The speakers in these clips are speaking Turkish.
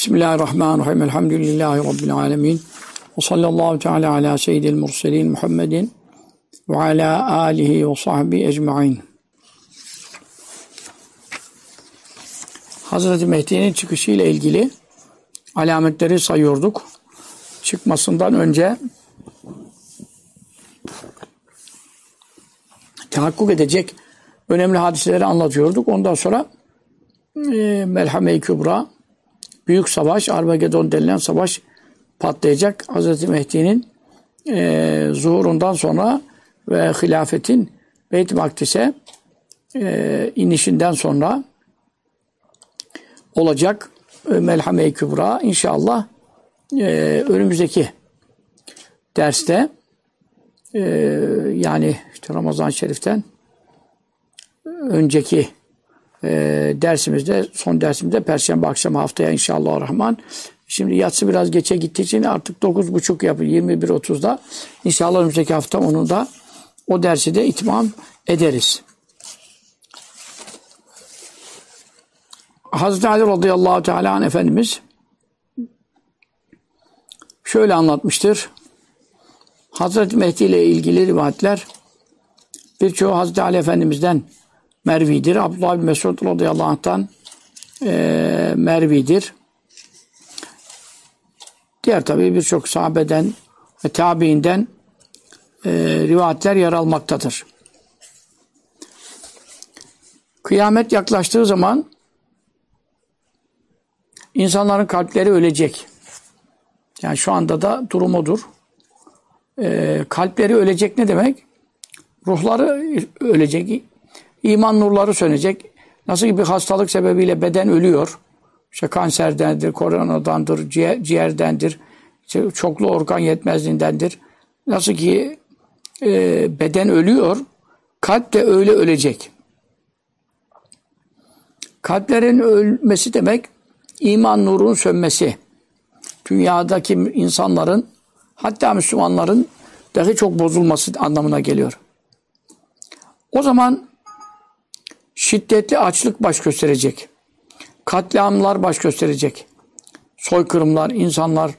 Bismillahirrahmanirrahim. Elhamdülillahi Rabbil alemin. Ve sallallahu teala ala seyyidil murselin Muhammedin ve ala alihi ve sahbihi ecma'in. Hazreti Mehdi'nin çıkışı ile ilgili alametleri sayıyorduk. Çıkmasından önce tahakkuk edecek önemli hadiseleri anlatıyorduk. Ondan sonra e, Melhame-i Kübra büyük savaş, Armageddon denilen savaş patlayacak. Hz. Mehdi'nin e, zuhurundan sonra ve hilafetin Beyt-i Makdis'e e, inişinden sonra olacak e, Melhame-i Kübra inşallah e, önümüzdeki derste e, yani işte Ramazan-ı Şerif'ten önceki e, dersimizde, son dersimizde Perşembe akşamı haftaya inşallah Rahman. Şimdi yatsı biraz geçe gittiği için artık 9.30 yapıyor 21.30'da. İnşallah önümüzdeki hafta onu da o dersi de itmam ederiz. Hazreti Ali radıyallahu teala Efendimiz şöyle anlatmıştır. Hazreti Mehdi ile ilgili rivayetler birçoğu Hazreti Ali Efendimiz'den Mervi'dir. Abdullah bin Mesud radıyallahu anh'tan e, Mervi'dir. Diğer tabi birçok sahabeden ve tabiinden e, rivayetler yer almaktadır. Kıyamet yaklaştığı zaman insanların kalpleri ölecek. Yani şu anda da durum odur. E, kalpleri ölecek ne demek? Ruhları ölecek, İman nurları sönecek. Nasıl ki bir hastalık sebebiyle beden ölüyor. İşte kanserdendir, koronadandır, ciğer, ciğerdendir, işte çoklu organ yetmezliğindendir. Nasıl ki e, beden ölüyor, kalp de öyle ölecek. Kalplerin ölmesi demek iman nurunun sönmesi. Dünyadaki insanların hatta Müslümanların dahi çok bozulması anlamına geliyor. O zaman şiddetli açlık baş gösterecek. Katliamlar baş gösterecek. Soykırımlar, insanlar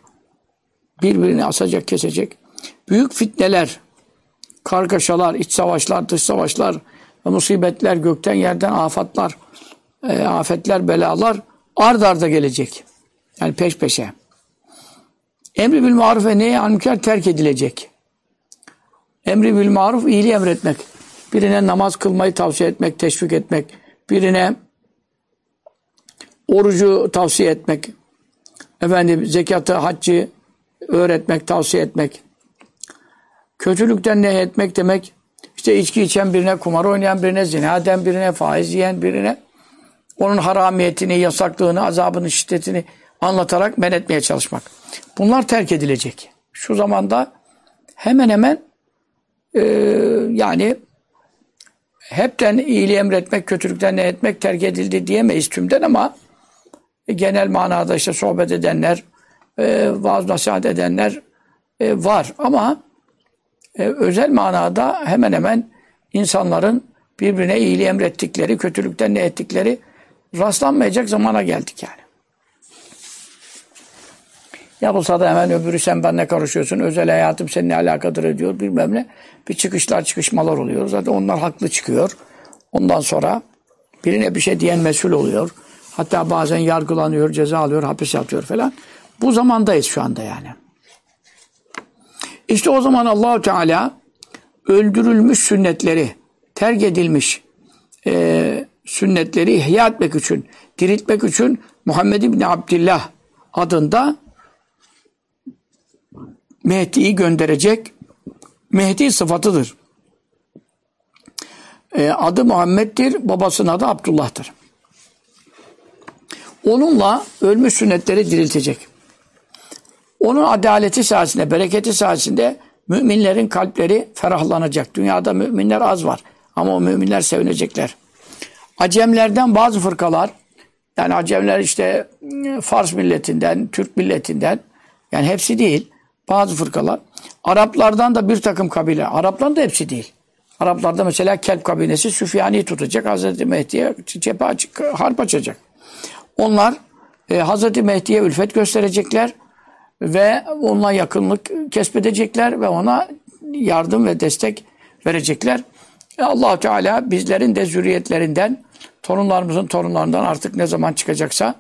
birbirini asacak, kesecek. Büyük fitneler, kargaşalar, iç savaşlar, dış savaşlar ve musibetler, gökten yerden afatlar, e, afetler, belalar ard arda gelecek. Yani peş peşe. Emri bil maruf ve neyi anmükar terk edilecek. Emri bil maruf iyiliği emretmek birine namaz kılmayı tavsiye etmek, teşvik etmek, birine orucu tavsiye etmek, efendim zekatı, haccı öğretmek, tavsiye etmek. Kötülükten ne etmek demek? İşte içki içen birine, kumar oynayan birine, zina eden birine, faiz yiyen birine onun haramiyetini, yasaklığını, azabını, şiddetini anlatarak men etmeye çalışmak. Bunlar terk edilecek. Şu zamanda hemen hemen e, yani hepten iyiliği emretmek, kötülükten ne etmek terk edildi diyemeyiz tümden ama genel manada işte sohbet edenler, e, vaaz nasihat edenler e, var. Ama e, özel manada hemen hemen insanların birbirine iyiliği emrettikleri, kötülükten ne ettikleri rastlanmayacak zamana geldik yani. Yapılsa da hemen öbürü sen benimle karışıyorsun. Özel hayatım seninle alakadar ediyor bilmem ne. Bir çıkışlar çıkışmalar oluyor. Zaten onlar haklı çıkıyor. Ondan sonra birine bir şey diyen mesul oluyor. Hatta bazen yargılanıyor, ceza alıyor, hapis yatıyor falan. Bu zamandayız şu anda yani. İşte o zaman Allahu Teala öldürülmüş sünnetleri, terk edilmiş e, sünnetleri ihya etmek için, diriltmek için Muhammed İbni Abdillah adında Mehdi'yi gönderecek. Mehdi sıfatıdır. E, adı Muhammed'dir, babasının adı Abdullah'tır. Onunla ölmüş sünnetleri diriltecek. Onun adaleti sayesinde, bereketi sayesinde müminlerin kalpleri ferahlanacak. Dünyada müminler az var ama o müminler sevinecekler. Acemlerden bazı fırkalar, yani Acemler işte Fars milletinden, Türk milletinden, yani hepsi değil, bazı fırkalar. Araplardan da bir takım kabile. Arapların da hepsi değil. Araplarda mesela Kelp kabilesi Süfyani tutacak. Hazreti Mehdi'ye cephe açık, harp açacak. Onlar e, Hazreti Mehdi'ye ülfet gösterecekler ve onunla yakınlık kesbedecekler ve ona yardım ve destek verecekler. E, allah Teala bizlerin de zürriyetlerinden, torunlarımızın torunlarından artık ne zaman çıkacaksa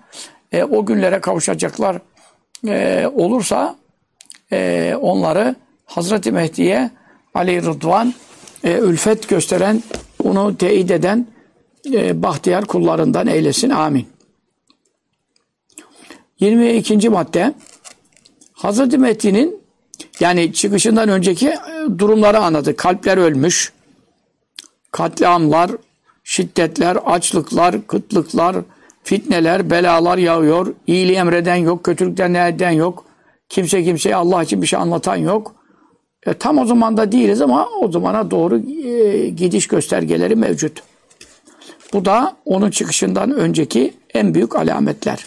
e, o günlere kavuşacaklar e, olursa e, onları Hazreti Mehdi'ye Ali Rıdvan e, ülfet gösteren, onu teyit eden e, bahtiyar kullarından eylesin. Amin. 22. madde Hazreti Mehdi'nin yani çıkışından önceki e, durumları anladı. Kalpler ölmüş, katliamlar, şiddetler, açlıklar, kıtlıklar, fitneler, belalar yağıyor. İyiliği emreden yok, kötülükten ne eden yok. Kimse kimseye Allah için bir şey anlatan yok. E, tam o zaman da değiliz ama o zamana doğru e, gidiş göstergeleri mevcut. Bu da onun çıkışından önceki en büyük alametler.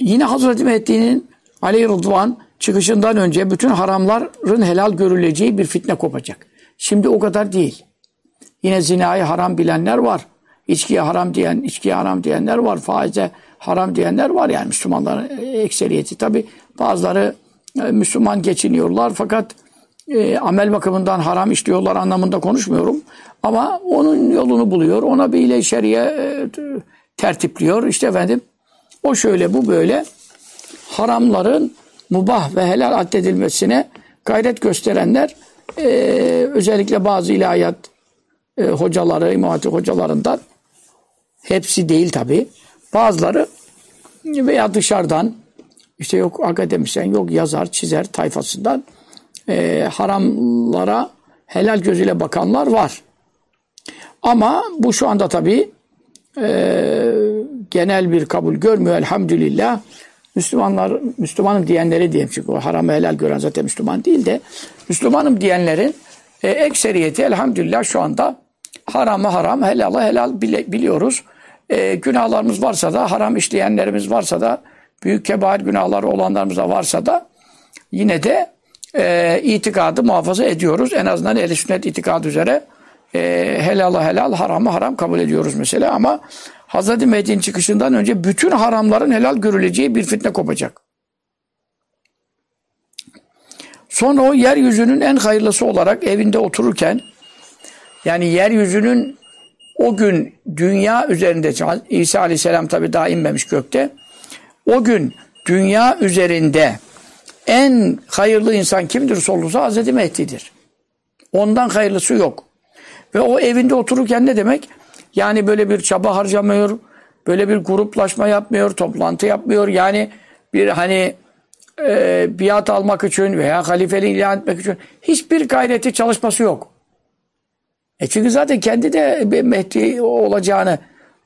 Yine Hazreti Mehdi'nin Ali Rıdvan çıkışından önce bütün haramların helal görüleceği bir fitne kopacak. Şimdi o kadar değil. Yine zinayı haram bilenler var. İçkiye haram diyen, içkiye haram diyenler var. Faize haram diyenler var yani Müslümanların ekseriyeti. Tabi bazıları e, Müslüman geçiniyorlar fakat e, amel bakımından haram işliyorlar anlamında konuşmuyorum. Ama onun yolunu buluyor. Ona bir ile şeriye e, tertipliyor. İşte efendim o şöyle bu böyle haramların mubah ve helal addedilmesine gayret gösterenler e, özellikle bazı ilahiyat e, hocaları, imam hocalarından hepsi değil tabi. Bazıları veya dışarıdan işte yok akademisyen, yok yazar, çizer tayfasından e, haramlara helal gözüyle bakanlar var. Ama bu şu anda tabi e, genel bir kabul görmüyor elhamdülillah. Müslümanlar, Müslümanım diyenleri diyeyim çünkü o haramı helal gören zaten Müslüman değil de Müslümanım diyenlerin e, ekseriyeti elhamdülillah şu anda haramı haram, helalı helal bile, biliyoruz. E, günahlarımız varsa da, haram işleyenlerimiz varsa da, büyük kebair günahları olanlarımız da varsa da yine de e, itikadı muhafaza ediyoruz. En azından ehl sünnet itikadı üzere e, helalı helal, haramı haram kabul ediyoruz mesela ama Hz. Mehdi'nin çıkışından önce bütün haramların helal görüleceği bir fitne kopacak. Sonra o yeryüzünün en hayırlısı olarak evinde otururken yani yeryüzünün o gün dünya üzerinde İsa Aleyhisselam tabi daha inmemiş gökte. O gün dünya üzerinde en hayırlı insan kimdir sorulursa Hazreti Mehdi'dir. Ondan hayırlısı yok. Ve o evinde otururken ne demek? Yani böyle bir çaba harcamıyor, böyle bir gruplaşma yapmıyor, toplantı yapmıyor. Yani bir hani e, biat almak için veya halifeliği ilan etmek için hiçbir gayreti çalışması yok. E çünkü zaten kendi de Mehdi olacağını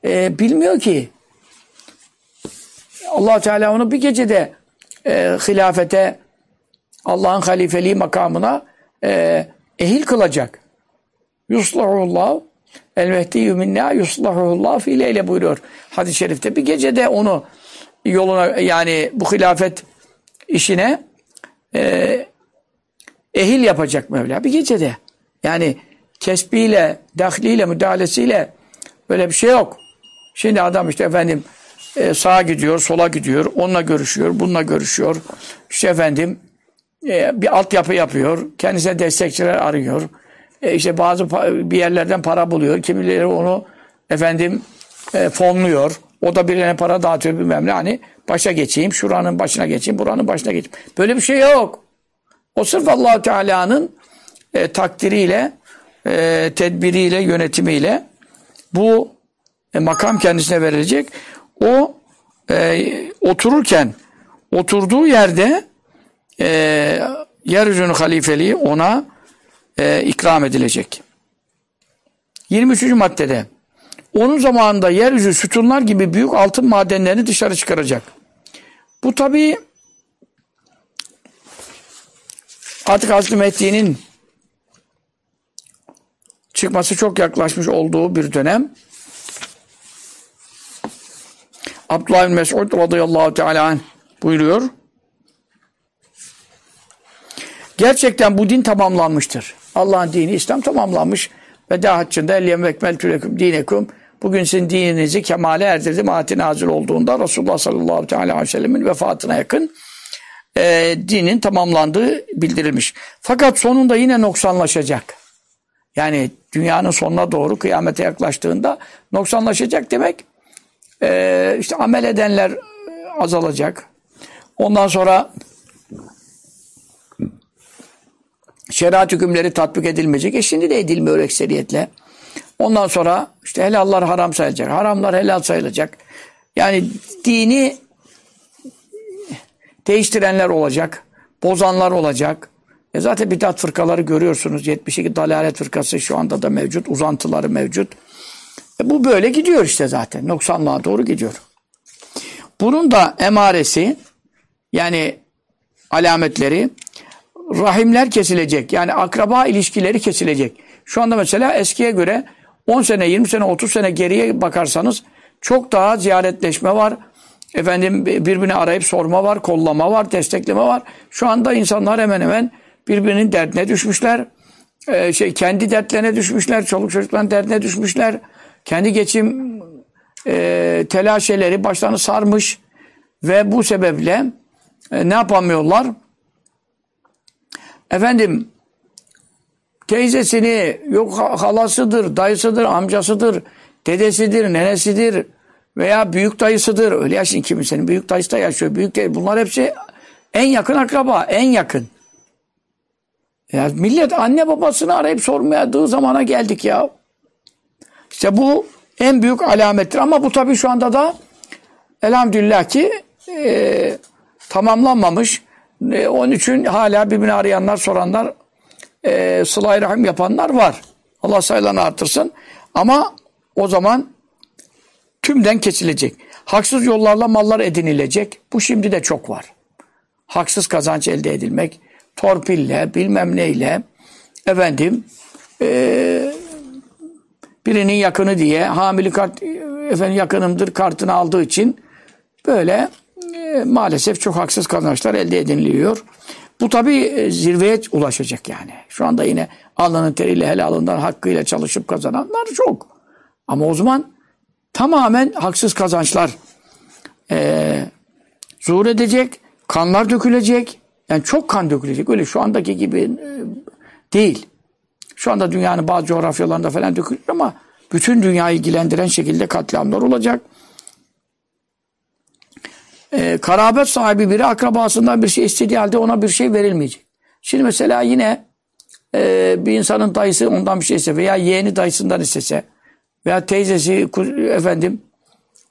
e, bilmiyor ki. allah Teala onu bir gecede e, hilafete, Allah'ın halifeliği makamına e, ehil kılacak. Yuslahullah El Mehdiyyü minna yuslahullah fi leyle buyuruyor hadis-i şerifte. Bir gecede onu yoluna yani bu hilafet işine e, ehil yapacak Mevla. Bir gecede. Yani kesbiyle, dahliyle, müdahalesiyle böyle bir şey yok. Şimdi adam işte efendim e, sağa gidiyor, sola gidiyor, onunla görüşüyor, bununla görüşüyor. İşte efendim e, bir altyapı yapıyor, kendisine destekçiler arıyor. E işte bazı bir yerlerden para buluyor. Kimileri onu efendim e, fonluyor. O da birilerine para dağıtıyor bilmem ne. Hani başa geçeyim, şuranın başına geçeyim, buranın başına geçeyim. Böyle bir şey yok. O sırf allah Teala'nın e, takdiriyle, e, tedbiriyle, yönetimiyle bu e, makam kendisine verilecek. O e, otururken oturduğu yerde e, yeryüzünün halifeliği ona e, ikram edilecek. 23. maddede onun zamanında yeryüzü sütunlar gibi büyük altın madenlerini dışarı çıkaracak. Bu tabi artık Hazreti Mehdi'nin çıkması çok yaklaşmış olduğu bir dönem. Abdullah bin Mes'ud radıyallahu teala buyuruyor. Gerçekten bu din tamamlanmıştır. Allah'ın dini İslam tamamlanmış. Veda haccında elliyem vekmeltü leküm dinekum. Bugün sizin dininizi kemale erdirdim. Ayeti nazil olduğunda Resulullah sallallahu aleyhi ve sellemin vefatına yakın e, dinin tamamlandığı bildirilmiş. Fakat sonunda yine noksanlaşacak. Yani dünyanın sonuna doğru kıyamete yaklaştığında noksanlaşacak demek e, işte amel edenler azalacak. Ondan sonra şeriat hükümleri tatbik edilmeyecek. E şimdi de edilmiyor ekseriyetle. Ondan sonra işte helallar haram sayılacak. Haramlar helal sayılacak. Yani dini değiştirenler olacak. Bozanlar olacak. E zaten bidat fırkaları görüyorsunuz. 72 dalalet fırkası şu anda da mevcut. Uzantıları mevcut. E bu böyle gidiyor işte zaten. Noksanlığa doğru gidiyor. Bunun da emaresi yani alametleri rahimler kesilecek. Yani akraba ilişkileri kesilecek. Şu anda mesela eskiye göre 10 sene, 20 sene, 30 sene geriye bakarsanız çok daha ziyaretleşme var. Efendim birbirini arayıp sorma var, kollama var, destekleme var. Şu anda insanlar hemen hemen birbirinin derdine düşmüşler. Ee, şey kendi dertlerine düşmüşler, çoluk çocukların derdine düşmüşler. Kendi geçim e, telaşeleri başlarını sarmış ve bu sebeple e, ne yapamıyorlar? Efendim teyzesini yok halasıdır, dayısıdır, amcasıdır, dedesidir, nenesidir veya büyük dayısıdır. Öyle ya şimdi kimsenin büyük dayısı da yaşıyor. Büyük dayı. Bunlar hepsi en yakın akraba, en yakın. Ya millet anne babasını arayıp sormayadığı zamana geldik ya. İşte bu en büyük alamettir. Ama bu tabii şu anda da elhamdülillah ki e, tamamlanmamış. E, onun için hala birbirini arayanlar, soranlar, e, sıla rahim yapanlar var. Allah sayılarını artırsın. Ama o zaman tümden kesilecek. Haksız yollarla mallar edinilecek. Bu şimdi de çok var. Haksız kazanç elde edilmek, torpille, bilmem neyle, efendim, e, birinin yakını diye hamili kart, efendim yakınımdır kartını aldığı için böyle e, maalesef çok haksız kazançlar elde ediliyor. Bu tabi e, zirveye ulaşacak yani. Şu anda yine alnının teriyle helalından hakkıyla çalışıp kazananlar çok. Ama o zaman tamamen haksız kazançlar e, zuhur edecek, kanlar dökülecek. Yani çok kan dökülecek. Öyle şu andaki gibi e, değil. Şu anda dünyanın bazı coğrafyalarında falan dökülür ama bütün dünyayı ilgilendiren şekilde katliamlar olacak. Ee, karabet sahibi biri akrabasından bir şey istediği halde ona bir şey verilmeyecek. Şimdi mesela yine e, bir insanın dayısı ondan bir şey ise veya yeğeni dayısından istese veya teyzesi efendim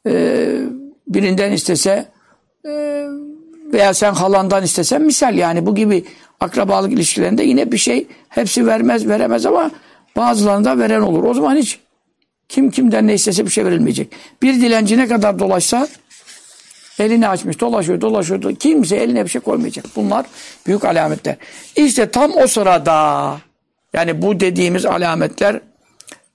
e, birinden istese e, veya sen halandan istesen misal yani bu gibi akrabalık ilişkilerinde yine bir şey hepsi vermez veremez ama bazılarında veren olur. O zaman hiç kim kimden ne istese bir şey verilmeyecek. Bir dilenci ne kadar dolaşsa elini açmış dolaşıyor dolaşıyor kimse eline bir şey koymayacak. Bunlar büyük alametler. İşte tam o sırada yani bu dediğimiz alametler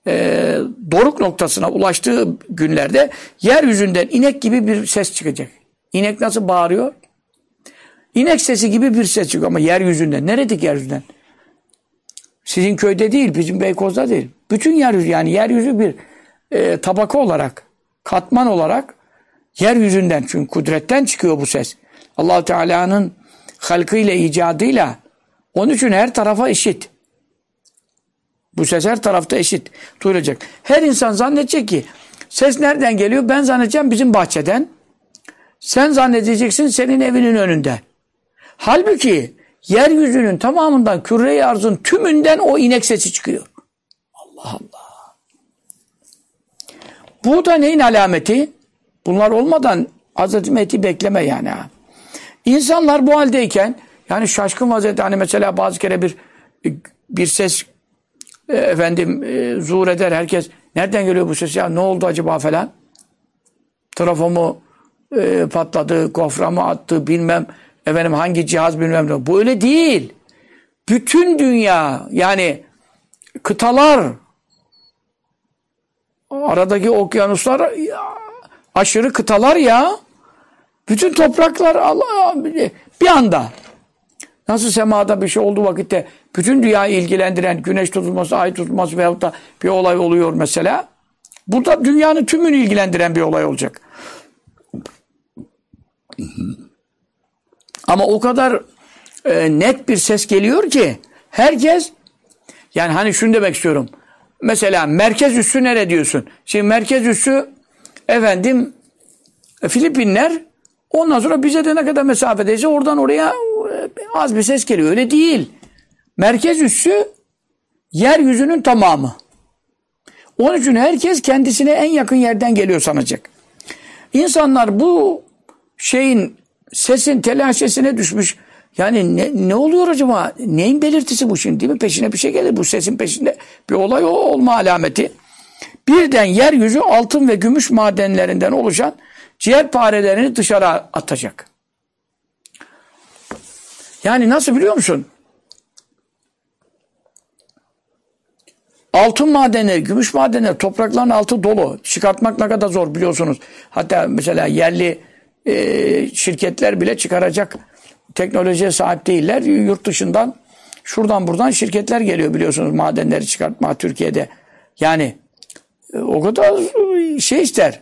e, doruk noktasına ulaştığı günlerde yeryüzünden inek gibi bir ses çıkacak. İnek nasıl bağırıyor? İnek sesi gibi bir ses çıkıyor ama yeryüzünden. Neredeki yeryüzünden? Sizin köyde değil, bizim Beykoz'da değil. Bütün yeryüzü yani yeryüzü bir e, tabaka olarak, katman olarak yeryüzünden çünkü kudretten çıkıyor bu ses. allah Teala'nın halkıyla, icadıyla onun için her tarafa eşit. Bu ses her tarafta eşit duyulacak. Her insan zannedecek ki ses nereden geliyor? Ben zannedeceğim bizim bahçeden. Sen zannedeceksin senin evinin önünde. Halbuki yeryüzünün tamamından küre-i arzın tümünden o inek sesi çıkıyor. Allah Allah. Bu da neyin alameti? Bunlar olmadan Mehdi bekleme yani. İnsanlar bu haldeyken yani şaşkın vaziyette hani mesela bazı kere bir bir ses e, efendim e, zuhur eder herkes nereden geliyor bu ses ya ne oldu acaba falan trafo mu e, patladı gofra mı attı bilmem efendim hangi cihaz bilmem ne. Bu öyle değil. Bütün dünya yani kıtalar aradaki okyanuslar aşırı kıtalar ya. Bütün topraklar Allah bir anda. Nasıl semada bir şey olduğu vakitte bütün dünyayı ilgilendiren güneş tutulması, ay tutulması veyahut da bir olay oluyor mesela. Bu da dünyanın tümünü ilgilendiren bir olay olacak. Ama o kadar e, net bir ses geliyor ki herkes yani hani şunu demek istiyorum. Mesela merkez üssü nere diyorsun? Şimdi merkez üssü efendim e, Filipinler ondan sonra bize de ne kadar mesafedeyse oradan oraya e, az bir ses geliyor. Öyle değil. Merkez üssü yeryüzünün tamamı. Onun için herkes kendisine en yakın yerden geliyor sanacak. İnsanlar bu şeyin sesin telaşesine düşmüş. Yani ne, ne oluyor acaba? Neyin belirtisi bu şimdi değil mi? Peşine bir şey gelir. Bu sesin peşinde bir olay o olma alameti. Birden yeryüzü altın ve gümüş madenlerinden oluşan ciğer parelerini dışarı atacak. Yani nasıl biliyor musun? Altın madenleri, gümüş madenleri, toprakların altı dolu. Çıkartmak ne kadar zor biliyorsunuz. Hatta mesela yerli e, şirketler bile çıkaracak teknolojiye sahip değiller. Yurt dışından şuradan buradan şirketler geliyor biliyorsunuz madenleri çıkartma Türkiye'de. Yani e, o kadar şey ister.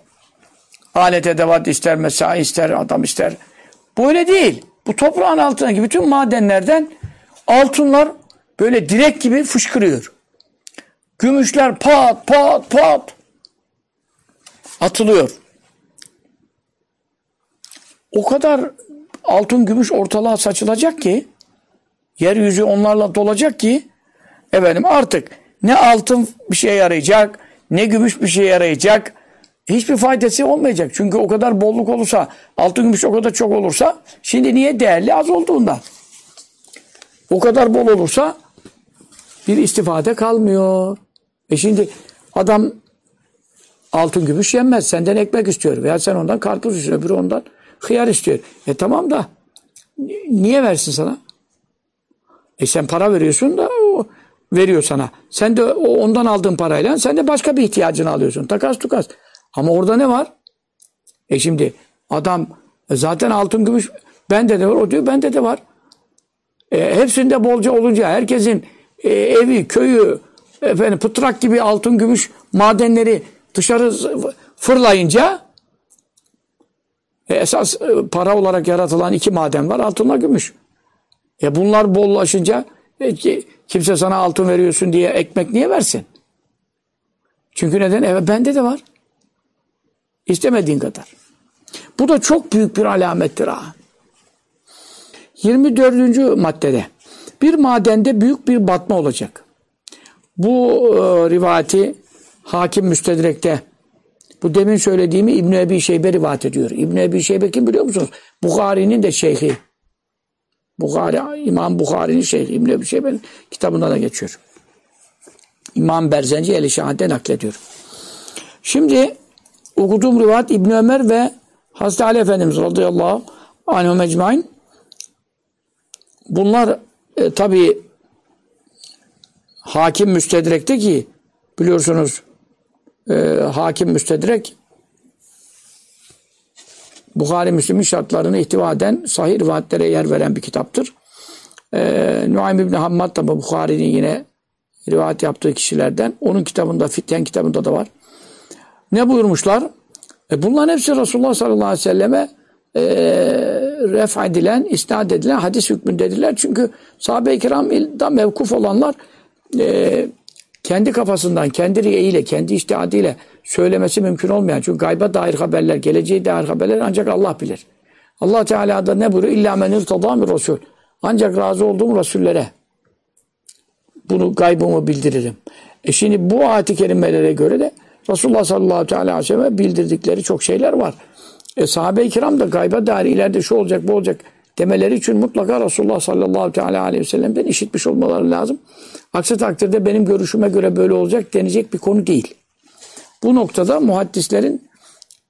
Alet edevat ister, mesai ister, adam ister. Böyle değil. Bu toprağın altındaki bütün madenlerden altınlar böyle direk gibi fışkırıyor. Gümüşler pat pat pat atılıyor. O kadar altın gümüş ortalığa saçılacak ki yeryüzü onlarla dolacak ki efendim artık ne altın bir şeye yarayacak ne gümüş bir şeye yarayacak hiçbir faydası olmayacak. Çünkü o kadar bolluk olursa altın gümüş o kadar çok olursa şimdi niye değerli az olduğundan o kadar bol olursa bir istifade kalmıyor. E şimdi adam altın gümüş yenmez. Senden ekmek istiyor. Veya sen ondan karpuz istiyor. Öbürü ondan hıyar istiyor. E tamam da niye versin sana? E sen para veriyorsun da o veriyor sana. Sen de ondan aldığın parayla sen de başka bir ihtiyacını alıyorsun. Takas tukas. Ama orada ne var? E şimdi adam e zaten altın gümüş bende de var. O diyor bende de var. E, hepsinde bolca olunca herkesin e, evi, köyü, efendim pıtrak gibi altın gümüş madenleri dışarı fırlayınca e, esas e, para olarak yaratılan iki maden var altınla gümüş. E bunlar bollaşınca e, ki, kimse sana altın veriyorsun diye ekmek niye versin? Çünkü neden? Evet bende de var. İstemediğin kadar. Bu da çok büyük bir alamettir ha. 24. maddede bir madende büyük bir batma olacak. Bu e, rivayeti hakim müstedrekte bu demin söylediğimi İbn Ebi Şeybe rivayet ediyor. İbn Ebi Şeybe kim biliyor musunuz? Bukhari'nin de şeyhi. Bukhari, İmam Bukhari'nin şeyhi. İbn Ebi Şeybe'nin kitabında da geçiyor. İmam Berzenci El Şahad'de naklediyor. Şimdi okuduğum rivayet İbn Ömer ve Hazreti Ali Efendimiz radıyallahu anhum ecmain bunlar e, tabi hakim müstedrekte ki biliyorsunuz e, hakim müstedrek Bukhari Müslim'in şartlarını ihtiva eden sahih rivayetlere yer veren bir kitaptır. E, Nuaym İbni Hammad da Bukhari'nin yine rivayet yaptığı kişilerden. Onun kitabında, Fityen kitabında da var. Ne buyurmuşlar? E bunların hepsi Resulullah sallallahu aleyhi ve selleme e, ref edilen, isnat edilen hadis hükmündedirler. Çünkü sahabe-i kiramda mevkuf olanlar e, kendi kafasından, kendi riyeyle, kendi iştihadiyle söylemesi mümkün olmayan. Çünkü gayba dair haberler, geleceğe dair haberler ancak Allah bilir. Allah Teala da ne buyuruyor? İlla men irtadâ Resul. Ancak razı olduğum Resullere bunu gaybımı bildiririm. E şimdi bu ayet-i kerimelere göre de Resulullah sallallahu aleyhi ve sellem bildirdikleri çok şeyler var. E, sahabe-i kiram da gayba dair ileride şu olacak bu olacak demeleri için mutlaka Resulullah sallallahu aleyhi ve sellem'den işitmiş olmaları lazım. Aksi takdirde benim görüşüme göre böyle olacak denecek bir konu değil. Bu noktada muhaddislerin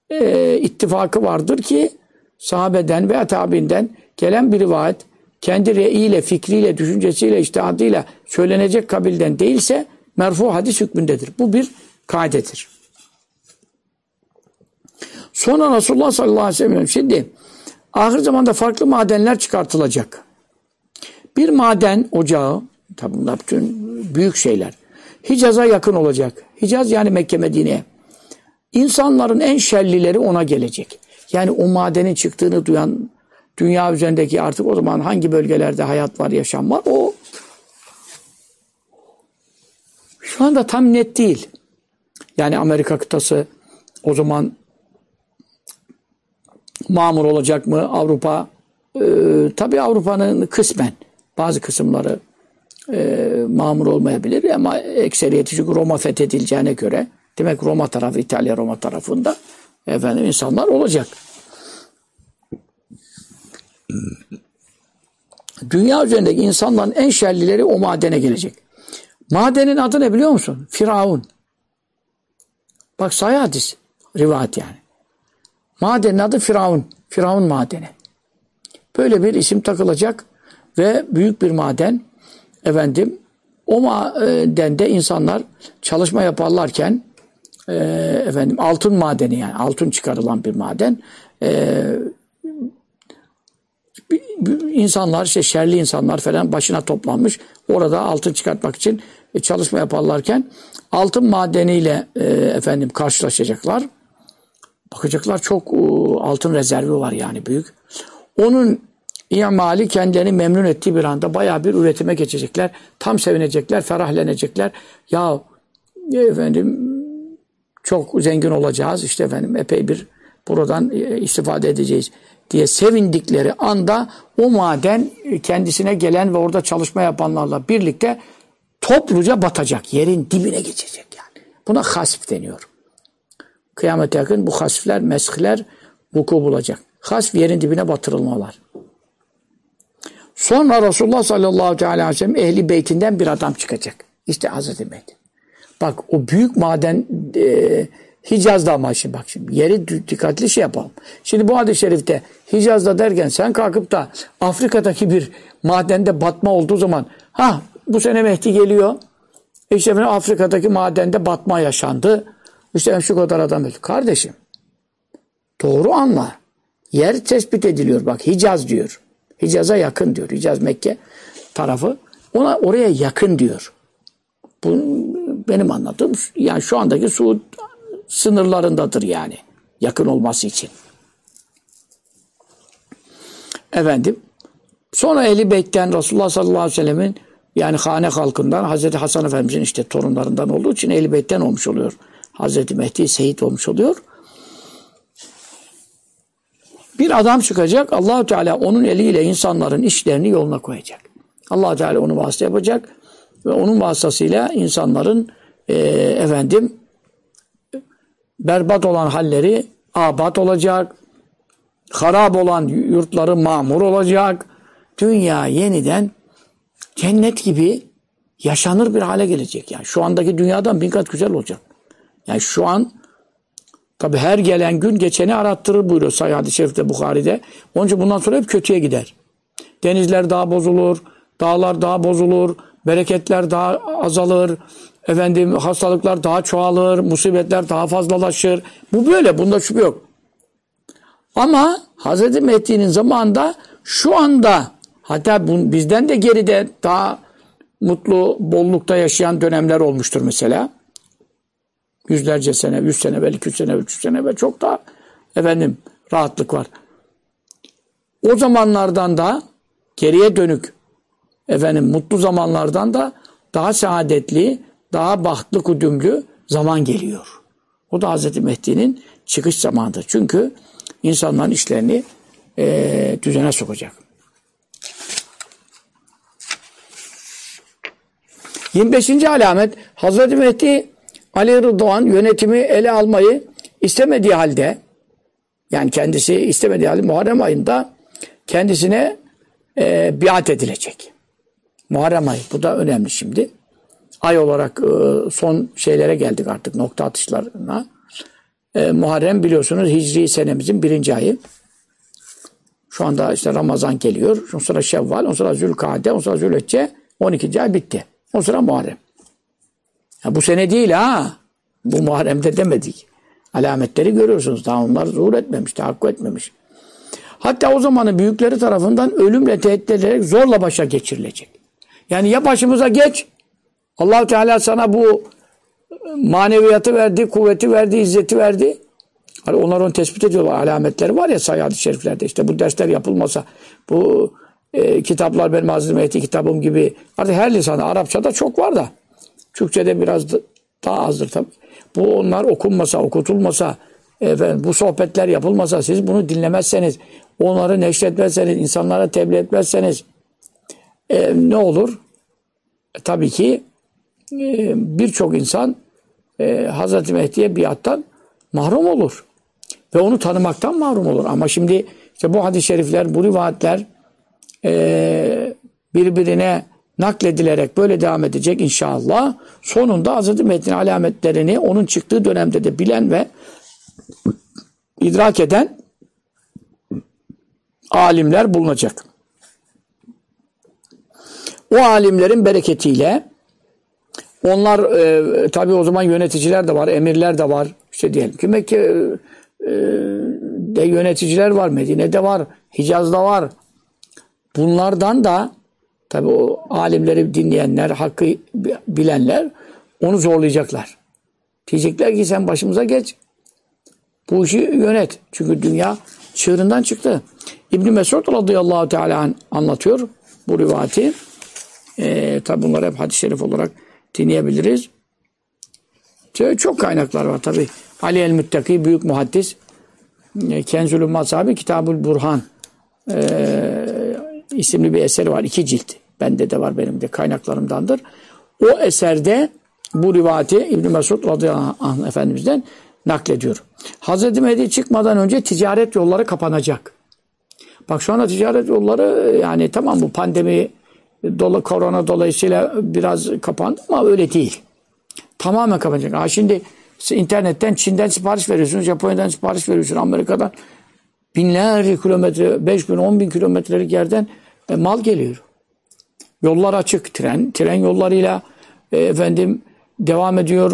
e, ittifakı vardır ki sahabeden veya tabinden gelen bir rivayet kendi reiyle, fikriyle, düşüncesiyle, iştihadıyla söylenecek kabilden değilse merfu hadis hükmündedir. Bu bir kaidedir. Sonra Resulullah sallallahu aleyhi ve sellem şimdi ahir zamanda farklı madenler çıkartılacak. Bir maden ocağı, tabi bunlar bütün büyük şeyler. Hicaz'a yakın olacak. Hicaz yani Mekke Medine'ye. İnsanların en şerlileri ona gelecek. Yani o madenin çıktığını duyan dünya üzerindeki artık o zaman hangi bölgelerde hayat var, yaşam var o şu anda tam net değil. Yani Amerika kıtası o zaman mamur olacak mı? Avrupa e, tabii Avrupa'nın kısmen bazı kısımları e, mamur olmayabilir ama ekseriyeti çünkü Roma fethedileceğine göre demek Roma tarafı İtalya Roma tarafında efendim insanlar olacak. Dünya üzerindeki insanların en şerlileri o madene gelecek. Madenin adı ne biliyor musun? Firavun. Bak sayı hadis. Rivayet yani. Madenin adı Firavun. Firavun madeni. Böyle bir isim takılacak ve büyük bir maden efendim o madende insanlar çalışma yaparlarken e, efendim altın madeni yani altın çıkarılan bir maden e, insanlar işte şerli insanlar falan başına toplanmış orada altın çıkartmak için e, çalışma yaparlarken altın madeniyle e, efendim karşılaşacaklar. Bakacaklar çok e, altın rezervi var yani büyük. Onun İmali kendilerini memnun ettiği bir anda bayağı bir üretime geçecekler. Tam sevinecekler, ferahlenecekler. Ya efendim çok zengin olacağız. işte efendim epey bir buradan e, istifade edeceğiz diye sevindikleri anda o maden kendisine gelen ve orada çalışma yapanlarla birlikte topluca batacak. Yerin dibine geçecek yani. Buna hasf deniyor. Kıyamete yakın bu hasfler, meskler vuku bulacak. Hasf yerin dibine batırılmalar. Sonra Resulullah sallallahu aleyhi ve sellem ehli beytinden bir adam çıkacak. İşte Hazreti Mehdi. Bak o büyük maden e, Hicaz'da ama şimdi bak şimdi yeri dikkatli şey yapalım. Şimdi bu hadis-i şerifte Hicaz'da derken sen kalkıp da Afrika'daki bir madende batma olduğu zaman ha bu sene Mehdi geliyor. İşte Afrika'daki madende batma yaşandı. İşte şu kadar adam öldü. Kardeşim doğru anla. Yer tespit ediliyor. Bak Hicaz diyor. Hicaz'a yakın diyor. Hicaz Mekke tarafı. Ona oraya yakın diyor. Bu benim anladığım yani şu andaki Suud sınırlarındadır yani. Yakın olması için. Efendim sonra Ehli Beyt'ten Resulullah sallallahu aleyhi ve sellemin yani hane halkından Hazreti Hasan Efendimizin işte torunlarından olduğu için Ehli Beyt'ten olmuş oluyor. Hazreti Mehdi Seyit olmuş oluyor. Bir adam çıkacak. allah Teala onun eliyle insanların işlerini yoluna koyacak. allah Teala onu vasıta yapacak. Ve onun vasıtasıyla insanların e, efendim berbat olan halleri abat olacak. Harap olan yurtları mamur olacak. Dünya yeniden cennet gibi yaşanır bir hale gelecek. Yani şu andaki dünyadan bin kat güzel olacak. Yani şu an Tabi her gelen gün geçeni arattırır buyuruyor Sahih hadis-i şerifte Bukhari'de. Onun için bundan sonra hep kötüye gider. Denizler daha bozulur, dağlar daha bozulur, bereketler daha azalır, efendim hastalıklar daha çoğalır, musibetler daha fazlalaşır. Bu böyle, bunda şüphe yok. Ama Hz. Mehdi'nin zamanında şu anda hatta bizden de geride daha mutlu, bollukta yaşayan dönemler olmuştur mesela yüzlerce sene, yüz sene belki yüz sene, üç sene ve çok daha efendim rahatlık var. O zamanlardan da geriye dönük efendim mutlu zamanlardan da daha saadetli, daha bahtlı kudümlü zaman geliyor. O da Hz. Mehdi'nin çıkış zamanıdır. Çünkü insanların işlerini e, düzene sokacak. 25. alamet Hazreti Mehdi Ali Rıdvan yönetimi ele almayı istemediği halde yani kendisi istemediği halde Muharrem ayında kendisine e, biat edilecek. Muharrem ayı. Bu da önemli şimdi. Ay olarak e, son şeylere geldik artık nokta atışlarına. E, Muharrem biliyorsunuz Hicri senemizin birinci ayı. Şu anda işte Ramazan geliyor. Ondan sonra Şevval, ondan sonra Zülkade, ondan sonra Zülhicce. 12. ay bitti. Ondan sonra Muharrem. Ya bu sene değil ha. Bu Muharrem'de demedik. Alametleri görüyorsunuz. Daha onlar zuhur etmemiş, tahakkuk etmemiş. Hatta o zamanın büyükleri tarafından ölümle tehdit edilerek zorla başa geçirilecek. Yani ya başımıza geç, allah Teala sana bu maneviyatı verdi, kuvveti verdi, izzeti verdi. Hani onlar onu tespit ediyorlar. Alametleri var ya sayı şeriflerde. İşte bu dersler yapılmasa, bu e, kitaplar benim Mehdi kitabım gibi artık her lisanda Arapçada çok var da Türkçe'de biraz daha azdır tabii. Bu onlar okunmasa, okutulmasa, efendim, bu sohbetler yapılmasa, siz bunu dinlemezseniz, onları neşretmezseniz, insanlara tebliğ etmezseniz e, ne olur? E, tabii ki e, birçok insan e, Hazreti Mehdi'ye biattan mahrum olur. Ve onu tanımaktan mahrum olur. Ama şimdi işte bu hadis-i şerifler, bu rivayetler e, birbirine nakledilerek böyle devam edecek inşallah. Sonunda Hz. Mehdi'nin alametlerini onun çıktığı dönemde de bilen ve idrak eden alimler bulunacak. O alimlerin bereketiyle onlar e, tabi o zaman yöneticiler de var, emirler de var. İşte diyelim ki Mekke e, de yöneticiler var, Medine'de var, Hicaz'da var. Bunlardan da tabi o alimleri dinleyenler, hakkı bilenler onu zorlayacaklar. Diyecekler ki sen başımıza geç. Bu işi yönet. Çünkü dünya çığırından çıktı. İbn Mesud radıyallahu teala anlatıyor bu rivayeti. Ee, tabi bunları hep hadis-i şerif olarak dinleyebiliriz. Çok kaynaklar var tabi. Ali el-Müttaki büyük muhaddis. E, Kenzülü Masabi Kitabul Burhan e, isimli bir eseri var. iki cilt. Bende de var benim de kaynaklarımdandır. O eserde bu rivayeti İbn Mesud radıyallahu anh efendimizden naklediyor. Hazreti Mehdi çıkmadan önce ticaret yolları kapanacak. Bak şu anda ticaret yolları yani tamam bu pandemi dola, korona dolayısıyla biraz kapandı ama öyle değil. Tamamen kapanacak. Ha şimdi internetten Çin'den sipariş veriyorsun, Japonya'dan sipariş veriyorsun, Amerika'dan binlerce kilometre, beş bin, on bin kilometrelik yerden e, mal geliyor. Yollar açık, tren, tren yollarıyla e, efendim devam ediyor.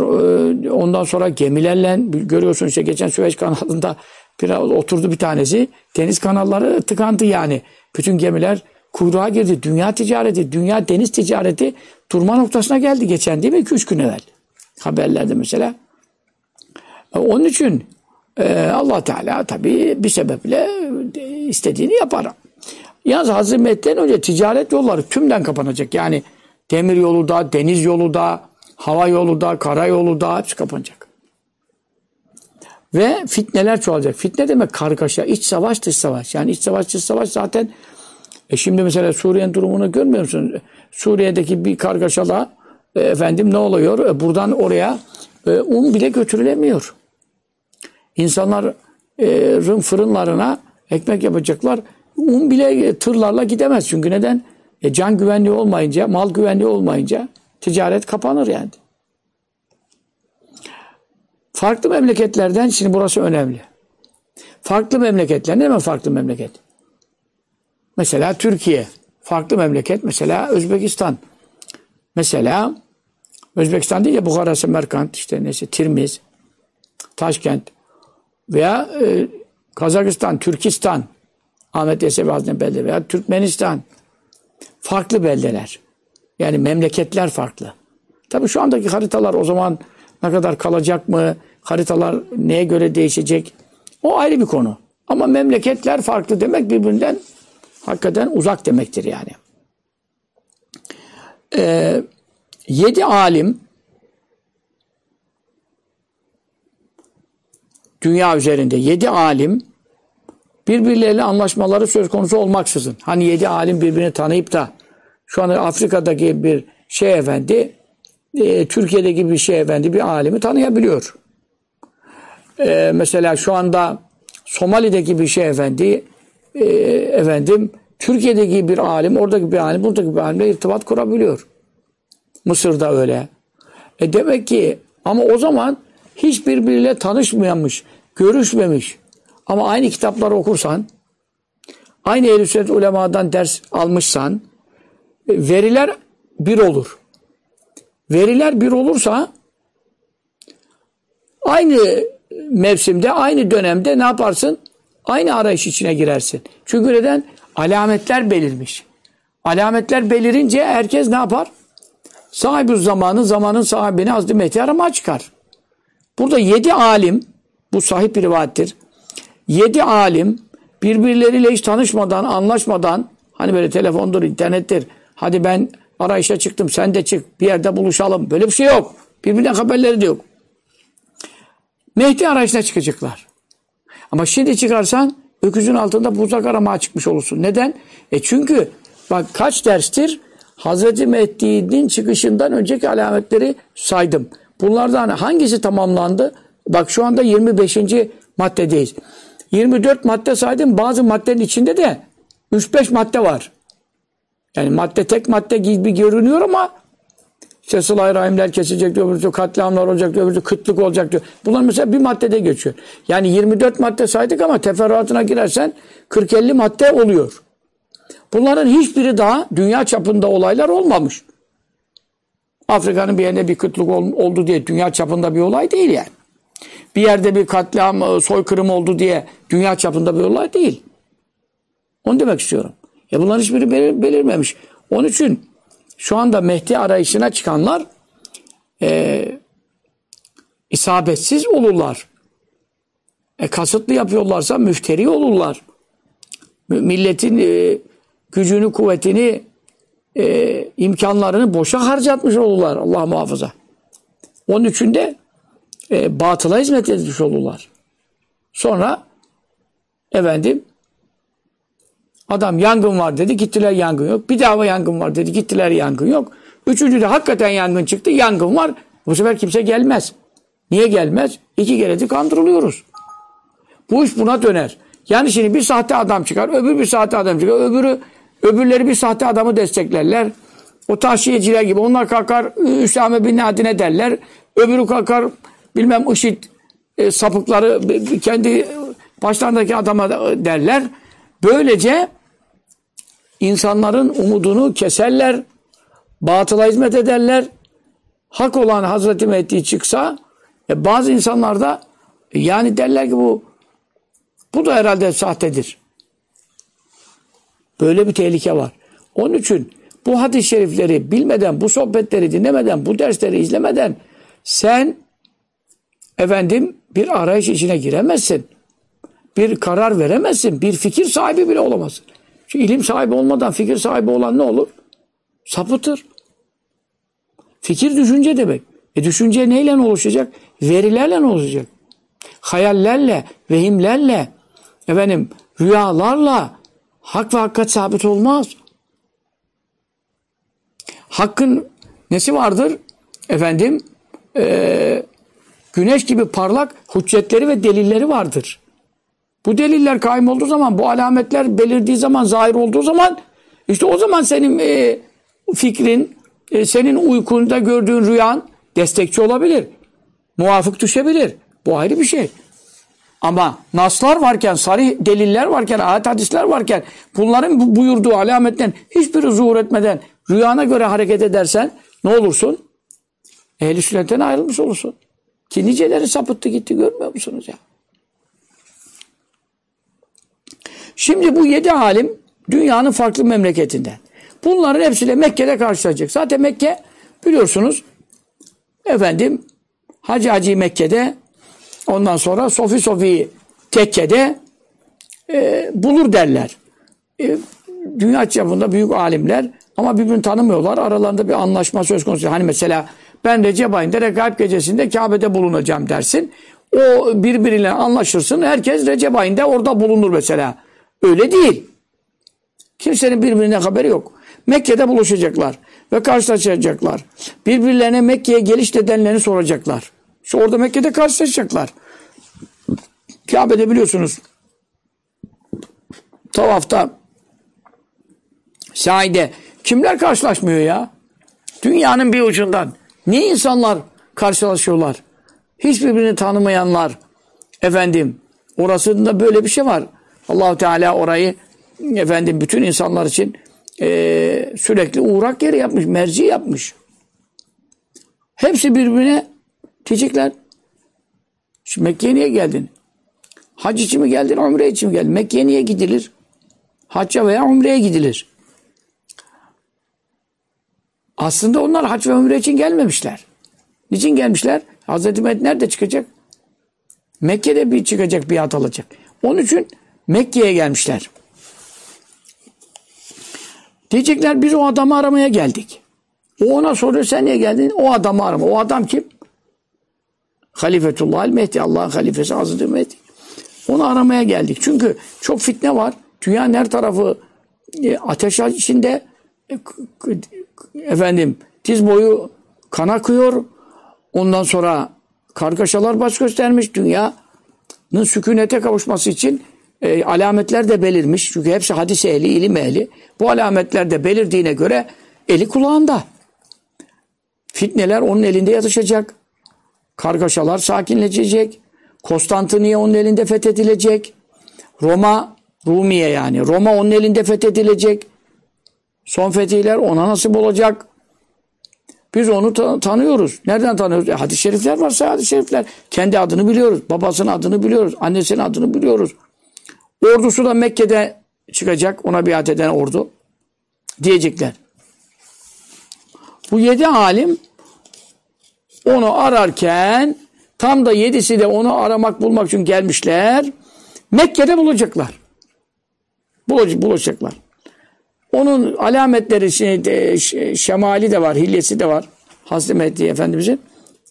E, ondan sonra gemilerle görüyorsun işte geçen Süveyş kanalında biraz oturdu bir tanesi. Deniz kanalları tıkandı yani. Bütün gemiler kuyruğa girdi. Dünya ticareti, dünya deniz ticareti durma noktasına geldi geçen değil mi? 2-3 gün evvel. Haberlerde mesela. E, onun için e, Allah Teala tabii bir sebeple istediğini yapar. Yalnız Hazreti Mehdi'den önce ticaret yolları tümden kapanacak. Yani demir yolu da, deniz yolu da, hava yolu da, kara yolu da hepsi kapanacak. Ve fitneler çoğalacak. Fitne demek kargaşa, iç savaş, dış savaş. Yani iç savaş, dış savaş zaten e şimdi mesela Suriye'nin durumunu görmüyor musun? Suriye'deki bir kargaşala e, efendim ne oluyor? E, buradan oraya e, un bile götürülemiyor. İnsanlar e, fırınlarına ekmek yapacaklar. Un bile tırlarla gidemez. Çünkü neden? E, can güvenliği olmayınca, mal güvenliği olmayınca ticaret kapanır yani. Farklı memleketlerden, şimdi burası önemli. Farklı memleketler, ne demek farklı memleket? Mesela Türkiye, farklı memleket, mesela Özbekistan. Mesela Özbekistan değil ya Bukhara, Semerkant, işte neyse Tirmiz, Taşkent veya e, Kazakistan, Türkistan, Ahmet Yesevi Hazretleri veya Türkmenistan. Farklı beldeler. Yani memleketler farklı. Tabi şu andaki haritalar o zaman ne kadar kalacak mı? Haritalar neye göre değişecek? O ayrı bir konu. Ama memleketler farklı demek birbirinden hakikaten uzak demektir yani. Ee, yedi alim dünya üzerinde yedi alim birbirleriyle anlaşmaları söz konusu olmaksızın. Hani yedi alim birbirini tanıyıp da şu an Afrika'daki bir şey efendi e, Türkiye'deki bir şey efendi bir alimi tanıyabiliyor. E, mesela şu anda Somali'deki bir şey efendi e, efendim Türkiye'deki bir alim, oradaki bir alim, buradaki bir alimle irtibat kurabiliyor. Mısır'da öyle. E demek ki ama o zaman hiç birbiriyle tanışmayanmış, görüşmemiş. Ama aynı kitapları okursan, aynı ehl sünnet ulemadan ders almışsan, e, veriler bir olur. Veriler bir olursa aynı mevsimde, aynı dönemde ne yaparsın? Aynı arayış içine girersin. Çünkü neden? Alametler belirmiş. Alametler belirince herkes ne yapar? sahibi zamanı zamanın sahibini Hazreti Mehdi aramaya çıkar. Burada yedi alim, bu sahip bir rivayettir. Yedi alim birbirleriyle hiç tanışmadan, anlaşmadan, hani böyle telefondur, internettir, hadi ben arayışa çıktım, sen de çık, bir yerde buluşalım. Böyle bir şey yok. Birbirinden haberleri de yok. Mehdi arayışına çıkacaklar. Ama şimdi çıkarsan öküzün altında buzak aramaya çıkmış olursun. Neden? E çünkü bak kaç derstir Hazreti Mehdi'nin çıkışından önceki alametleri saydım. Bunlardan hangisi tamamlandı? Bak şu anda 25. maddedeyiz. 24 madde saydım. Bazı maddenin içinde de 3-5 madde var. Yani madde tek madde gibi görünüyor ama işte sıla rahimler kesecek diyor, öbürsü katliamlar olacak diyor, öbürsü kıtlık olacak diyor. Bunlar mesela bir maddede geçiyor. Yani 24 madde saydık ama teferruatına girersen 40-50 madde oluyor. Bunların hiçbiri daha dünya çapında olaylar olmamış. Afrika'nın bir yerinde bir kıtlık oldu diye dünya çapında bir olay değil yani. Bir yerde bir katliam, e, soykırım oldu diye dünya çapında bir olay değil. Onu demek istiyorum. Ya bunların hiçbiri belir, belirmemiş. Onun için şu anda Mehdi arayışına çıkanlar e, isabetsiz olurlar. E, kasıtlı yapıyorlarsa müfteri olurlar. Milletin e, gücünü, kuvvetini, e, imkanlarını boşa harcatmış olurlar. Allah muhafaza. Onun için de e, batıla hizmet etmiş olurlar. Sonra efendim adam yangın var dedi gittiler yangın yok. Bir daha yangın var dedi gittiler yangın yok. Üçüncü de hakikaten yangın çıktı yangın var. Bu sefer kimse gelmez. Niye gelmez? İki kere de kandırılıyoruz. Bu iş buna döner. Yani şimdi bir sahte adam çıkar, öbür bir sahte adam çıkar, öbürü öbürleri bir sahte adamı desteklerler. O taşiyeciler gibi onlar kalkar Üsame bin Nadine derler. Öbürü kalkar bilmem IŞİD e, sapıkları kendi başlarındaki adama derler. Böylece insanların umudunu keserler, batıla hizmet ederler. Hak olan Hazreti Mehdi çıksa e, bazı insanlar da yani derler ki bu bu da herhalde sahtedir. Böyle bir tehlike var. Onun için bu hadis-i şerifleri bilmeden, bu sohbetleri dinlemeden, bu dersleri izlemeden sen efendim bir arayış içine giremezsin. Bir karar veremezsin. Bir fikir sahibi bile olamazsın. Çünkü ilim sahibi olmadan fikir sahibi olan ne olur? Sapıtır. Fikir düşünce demek. E düşünce neyle oluşacak? Verilerle oluşacak. Hayallerle, vehimlerle, efendim rüyalarla hak ve hakikat sabit olmaz. Hakkın nesi vardır? Efendim e, güneş gibi parlak hüccetleri ve delilleri vardır. Bu deliller kaim olduğu zaman, bu alametler belirdiği zaman, zahir olduğu zaman işte o zaman senin e, fikrin, e, senin uykunda gördüğün rüyan destekçi olabilir. Muvafık düşebilir. Bu ayrı bir şey. Ama naslar varken, sarih deliller varken, ayet hadisler varken bunların buyurduğu alametten hiçbiri zuhur etmeden rüyana göre hareket edersen ne olursun? Ehli sünnetten ayrılmış olursun. Ki niceleri sapıttı gitti görmüyor musunuz ya? Şimdi bu yedi alim dünyanın farklı memleketinden. Bunların hepsiyle Mekke'de karşılaşacak. Zaten Mekke biliyorsunuz efendim Hacı Hacı Mekke'de ondan sonra Sofi Sofi Tekke'de e, bulur derler. E, dünya çapında büyük alimler ama birbirini tanımıyorlar. Aralarında bir anlaşma söz konusu. Hani mesela ben Recep ayında Regaib gecesinde Kabe'de bulunacağım dersin. O birbiriyle anlaşırsın. Herkes Recep ayında orada bulunur mesela. Öyle değil. Kimsenin birbirine haberi yok. Mekke'de buluşacaklar ve karşılaşacaklar. Birbirlerine Mekke'ye geliş nedenlerini soracaklar. İşte orada Mekke'de karşılaşacaklar. Kabe'de biliyorsunuz tavafta sahide kimler karşılaşmıyor ya? Dünyanın bir ucundan. Ne insanlar karşılaşıyorlar? Hiçbirbirini tanımayanlar. Efendim orasında böyle bir şey var. Allahu Teala orayı efendim bütün insanlar için e, sürekli uğrak yeri yapmış, merci yapmış. Hepsi birbirine diyecekler. Şimdi Mekke'ye niye geldin? Hac için mi geldin, umre için mi geldin? Mekke'ye niye gidilir? Hacca veya umreye gidilir. Aslında onlar hac ve umre için gelmemişler. Niçin gelmişler? Hazreti Mehmet nerede çıkacak? Mekke'de bir çıkacak, biat alacak. Onun için Mekke'ye gelmişler. Diyecekler biz o adamı aramaya geldik. O ona soruyor sen niye geldin? O adamı arama. O adam kim? Halifetullah el-Mehdi. Allah'ın halifesi Hazreti Mehdi. Onu aramaya geldik. Çünkü çok fitne var. Dünyanın her tarafı e, ateş içinde e, efendim diz boyu kan akıyor. Ondan sonra kargaşalar baş göstermiş. Dünyanın sükunete kavuşması için e, alametler de belirmiş. Çünkü hepsi hadis ehli, ilim ehli. Bu alametler de belirdiğine göre eli kulağında. Fitneler onun elinde yatışacak. Kargaşalar sakinleşecek. Konstantiniye onun elinde fethedilecek. Roma, Rumiye yani. Roma onun elinde fethedilecek. Son fetihler ona nasip olacak. Biz onu ta- tanıyoruz. Nereden tanıyoruz? E, hadis-i şerifler varsa hadis-i şerifler. Kendi adını biliyoruz. Babasının adını biliyoruz. Annesinin adını biliyoruz. Ordusu da Mekke'de çıkacak. Ona biat eden ordu. Diyecekler. Bu yedi alim onu ararken tam da yedisi de onu aramak bulmak için gelmişler. Mekke'de bulacaklar. Bulacaklar. Onun alametleri, şey, şemali de var, hilyesi de var. Hazreti Mehdi Efendimizin.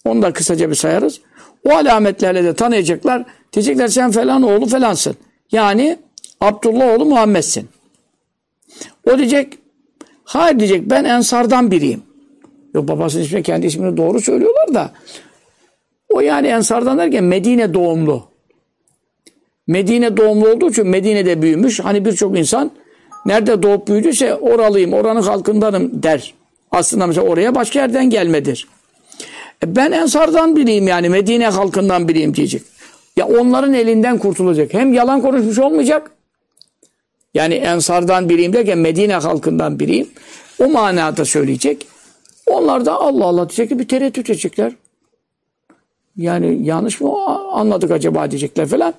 Onu da kısaca bir sayarız. O alametlerle de tanıyacaklar. Diyecekler sen falan oğlu falansın. Yani Abdullah oğlu Muhammed'sin. O diyecek, hayır diyecek ben Ensardan biriyim. Yok babasının ismini kendi ismini doğru söylüyorlar da. O yani Ensardan derken Medine doğumlu. Medine doğumlu olduğu için Medine'de büyümüş. Hani birçok insan nerede doğup büyüdüyse oralıyım, oranın halkındanım der. Aslında mesela oraya başka yerden gelmedir. E ben Ensardan biriyim yani Medine halkından biriyim diyecek. Ya onların elinden kurtulacak. Hem yalan konuşmuş olmayacak. Yani Ensardan biriyim derken Medine halkından biriyim. O manada söyleyecek. Onlar da Allah Allah diyecek ki bir tereddüt edecekler. Yani yanlış mı anladık acaba diyecekler falan.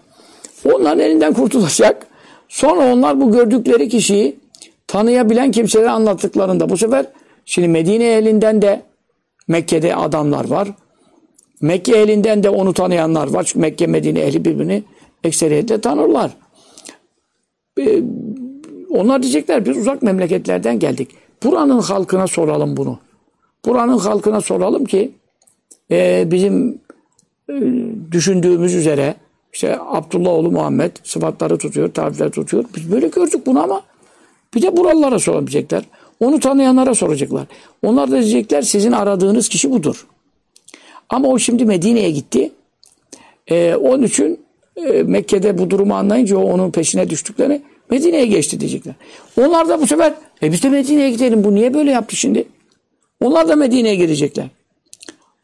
Onların elinden kurtulacak. Sonra onlar bu gördükleri kişiyi tanıyabilen kimselere anlattıklarında bu sefer şimdi Medine elinden de Mekke'de adamlar var. Mekke elinden de onu tanıyanlar var. Çünkü Mekke Medine ehli birbirini ekseriyetle tanırlar. Ee, onlar diyecekler biz uzak memleketlerden geldik. Buranın halkına soralım bunu. Buranın halkına soralım ki e, bizim e, düşündüğümüz üzere işte Abdullah oğlu Muhammed sıfatları tutuyor, tarifleri tutuyor. Biz böyle gördük bunu ama bir de buralara sorabilecekler. Onu tanıyanlara soracaklar. Onlar da diyecekler sizin aradığınız kişi budur. Ama o şimdi Medine'ye gitti. Ee, onun için e, Mekke'de bu durumu anlayınca o onun peşine düştüklerini Medine'ye geçti diyecekler. Onlar da bu sefer e biz de Medine'ye gidelim. Bu niye böyle yaptı şimdi? Onlar da Medine'ye girecekler.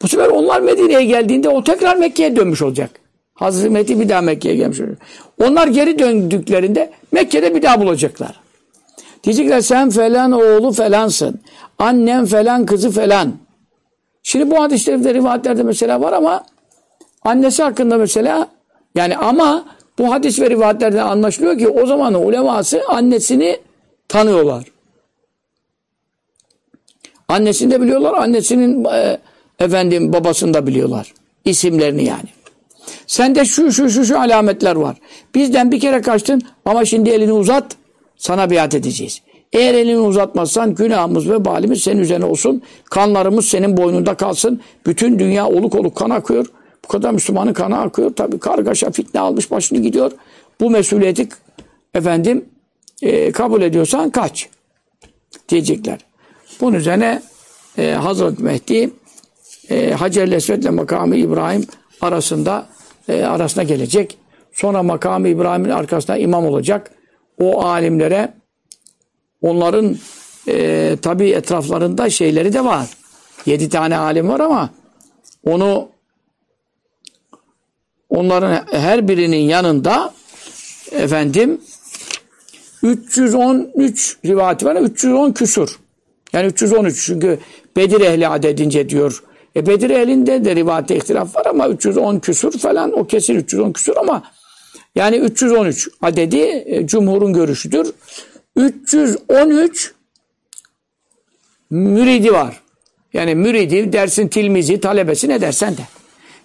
Bu sefer onlar Medine'ye geldiğinde o tekrar Mekke'ye dönmüş olacak. Hazreti bir daha Mekke'ye gelmiş olacak. Onlar geri döndüklerinde Mekke'de bir daha bulacaklar. Diyecekler sen falan oğlu falansın. Annem falan kızı falan. Şimdi bu hadis-i şerifte rivayetlerde mesela var ama annesi hakkında mesela yani ama bu hadis ve rivayetlerden anlaşılıyor ki o zaman uleması annesini tanıyorlar. Annesini de biliyorlar, annesinin e, efendim babasını da biliyorlar. İsimlerini yani. Sende şu şu şu şu alametler var. Bizden bir kere kaçtın ama şimdi elini uzat sana biat edeceğiz. Eğer elini uzatmazsan günahımız ve balimiz senin üzerine olsun. Kanlarımız senin boynunda kalsın. Bütün dünya oluk oluk kan akıyor. Bu kadar Müslümanın kanı akıyor. Tabi kargaşa fitne almış başını gidiyor. Bu mesuliyeti efendim e, kabul ediyorsan kaç diyecekler. Bunun üzerine e, Hazreti Mehdi e, Hacer-i Esved ile makamı İbrahim arasında e, arasına gelecek. Sonra makamı İbrahim'in arkasında imam olacak. O alimlere onların e, tabi etraflarında şeyleri de var. Yedi tane alim var ama onu onların her birinin yanında efendim 313 rivayet var. 310 küsur. Yani 313 çünkü Bedir ehli adedince diyor. E Bedir ehlinde de rivayette ihtilaf var ama 310 küsur falan o kesin 310 küsur ama yani 313 adedi e, cumhurun görüşüdür. 313 müridi var. Yani müridi, dersin tilmizi, talebesi ne dersen de.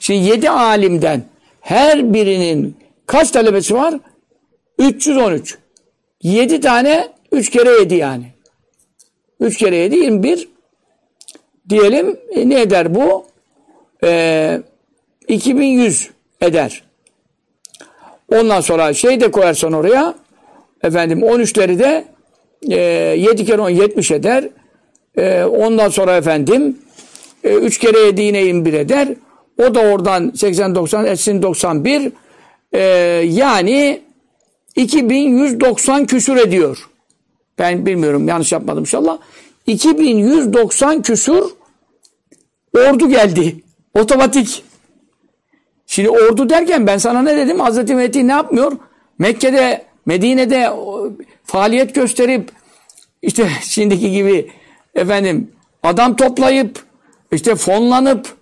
Şimdi yedi alimden her birinin kaç talebesi var? 313. Yedi tane, üç kere yedi yani. Üç kere yedi, 21. Diyelim e, ne eder bu? Ee, 2100 eder. Ondan sonra şey de koyarsan oraya efendim 13'leri de e, 7 kere 10 70 eder. E, ondan sonra efendim e, 3 kere 7 yine 21 eder. O da oradan 80 90 etsin 91 e, yani 2190 küsur ediyor. Ben bilmiyorum yanlış yapmadım inşallah. 2190 küsur ordu geldi. Otomatik. Şimdi ordu derken ben sana ne dedim? Hazreti Mehdi ne yapmıyor? Mekke'de, Medine'de faaliyet gösterip işte şimdiki gibi efendim adam toplayıp işte fonlanıp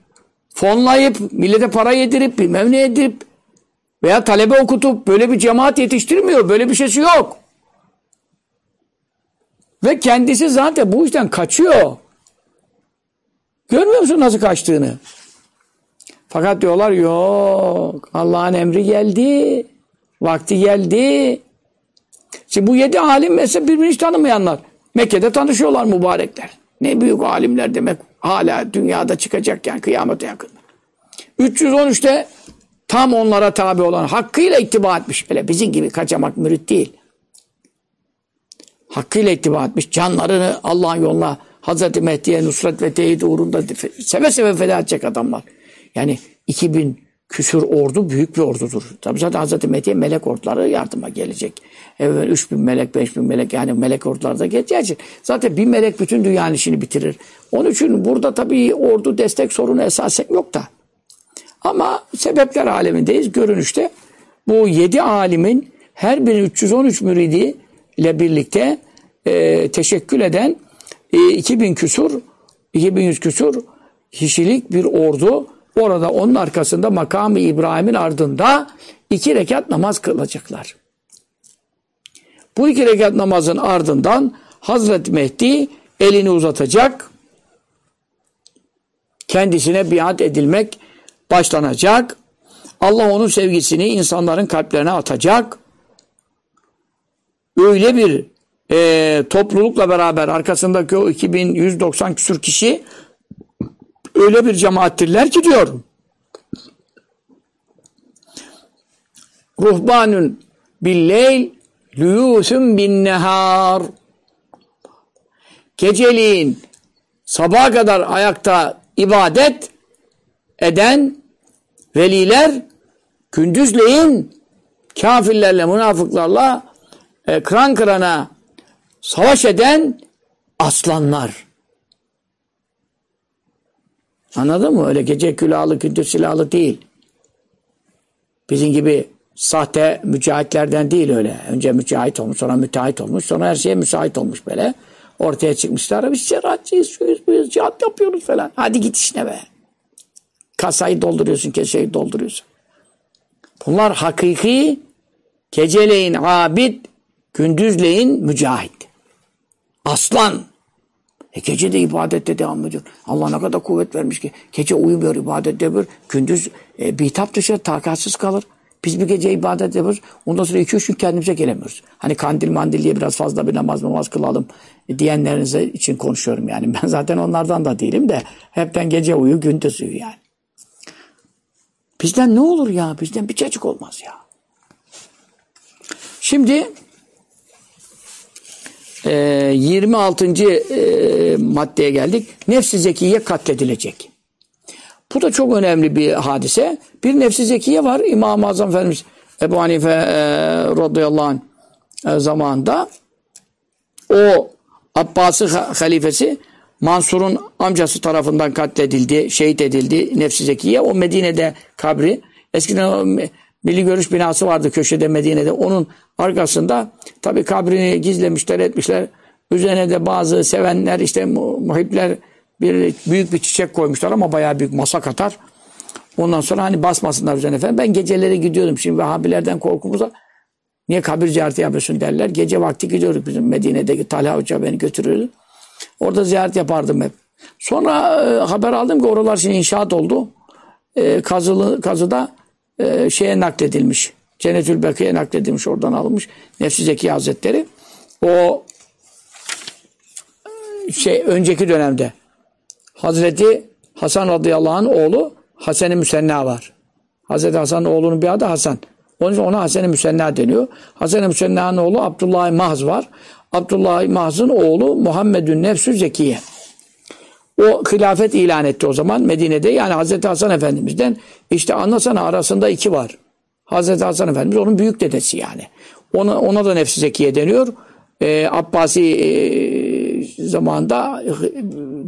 fonlayıp millete para yedirip bilmem ne yedirip veya talebe okutup böyle bir cemaat yetiştirmiyor. Böyle bir şeysi yok. Ve kendisi zaten bu işten kaçıyor. Görmüyor musun nasıl kaçtığını? Fakat diyorlar yok. Allah'ın emri geldi. Vakti geldi. Şimdi bu yedi alim mesela birbirini hiç tanımayanlar. Mekke'de tanışıyorlar mübarekler. Ne büyük alimler demek. Hala dünyada çıkacakken kıyamete yakın. 313'te tam onlara tabi olan hakkıyla ittiba etmiş. Böyle bizim gibi kaçamak mürit değil. Hakkıyla ittiba etmiş. Canlarını Allah'ın yoluna Hazreti Mehdi'ye nusret ve teyit uğrunda seve seve feda edecek adamlar. Yani 2000 küsür ordu büyük bir ordudur. Tabi zaten Hazreti Mehdi'ye melek orduları yardıma gelecek. Evet 3000 melek, 5000 melek yani melek orduları da geleceği. Zaten bir melek bütün dünyanın işini bitirir. Onun için burada tabii ordu destek sorunu esasen yok da. Ama sebepler alemindeyiz. Görünüşte bu yedi alimin her biri 313 müridi ile birlikte e, teşekkül eden e, 2000 küsur 2100 küsur kişilik bir ordu orada onun arkasında makamı İbrahim'in ardında iki rekat namaz kılacaklar. Bu iki rekat namazın ardından Hazreti Mehdi elini uzatacak. Kendisine biat edilmek başlanacak. Allah onun sevgisini insanların kalplerine atacak. Öyle bir e, toplulukla beraber arkasındaki o 2190 küsur kişi öyle bir cemaattirler ki diyor. Ruhbanun billeyl lüyusum bin nehar. Geceliğin sabaha kadar ayakta ibadet eden veliler gündüzleyin kafirlerle, münafıklarla e, kıran kırana savaş eden aslanlar. Anladın mı? Öyle gece külahlı, gündüz silahlı değil. Bizim gibi sahte mücahitlerden değil öyle. Önce mücahit olmuş, sonra müteahhit olmuş, sonra her şeye müsait olmuş böyle. Ortaya çıkmışlar. Biz şeriatçıyız, şuyuz, buyuz, cihat yapıyoruz falan. Hadi git işine be. Kasayı dolduruyorsun, keseyi dolduruyorsun. Bunlar hakiki, geceleyin abid, gündüzleyin mücahit. Aslan. E gece de ibadette devam ediyor. Allah ne kadar kuvvet vermiş ki. Gece uyumuyor, ibadet yapıyor. Gündüz e, bitap dışı, takatsiz kalır. Biz bir gece ibadet yapıyoruz. Ondan sonra iki üç gün kendimize gelemiyoruz. Hani kandil mandil diye biraz fazla bir namaz namaz kılalım e, diyenlerinize için konuşuyorum yani. Ben zaten onlardan da değilim de hepten gece uyu gündüz uyu yani. Bizden ne olur ya? Bizden bir çocuk olmaz ya. Şimdi e, 26. E, maddeye geldik. Nefsi zekiye katledilecek. Bu da çok önemli bir hadise. Bir nefsi zekiye var. İmam-ı Azam Efendimiz Ebu Hanife e, radıyallahu anh e, zamanında o Abbas'ı halifesi Mansur'un amcası tarafından katledildi, şehit edildi Nefsi Zekiye. O Medine'de kabri. Eskiden Milli Görüş binası vardı köşede Medine'de. Onun arkasında tabi kabrini gizlemişler etmişler. Üzerine de bazı sevenler işte muhipler bir büyük bir çiçek koymuşlar ama bayağı büyük masa katar. Ondan sonra hani basmasınlar üzerine efendim. Ben geceleri gidiyordum. Şimdi Vehhabilerden korkumuzla niye kabir ziyareti yapıyorsun derler. Gece vakti gidiyoruz bizim Medine'deki Talha Hoca beni götürüyordu. Orada ziyaret yapardım hep. Sonra e, haber aldım ki oralar şimdi inşaat oldu. E, kazılı, kazıda e, şeye nakledilmiş. Cennetül Beki'ye nakledilmiş. Oradan alınmış. Nefsi Zeki Hazretleri. O şey önceki dönemde Hazreti Hasan radıyallahu anh oğlu Hasan-ı Müsenna var. Hazreti Hasan'ın oğlunun bir adı Hasan. Onun için ona Hasan-ı Müsenna deniyor. Hasan-ı Müsenna'nın oğlu Abdullah Mahz var. Abdullah Mahz'ın oğlu Muhammedün Nefsü Zekiye. O hilafet ilan etti o zaman Medine'de. Yani Hazreti Hasan Efendimiz'den işte anlasana arasında iki var. Hazreti Hasan Efendimiz onun büyük dedesi yani. Ona, ona da Nefsi Zekiye deniyor. Ee, Abbasi e, zamanında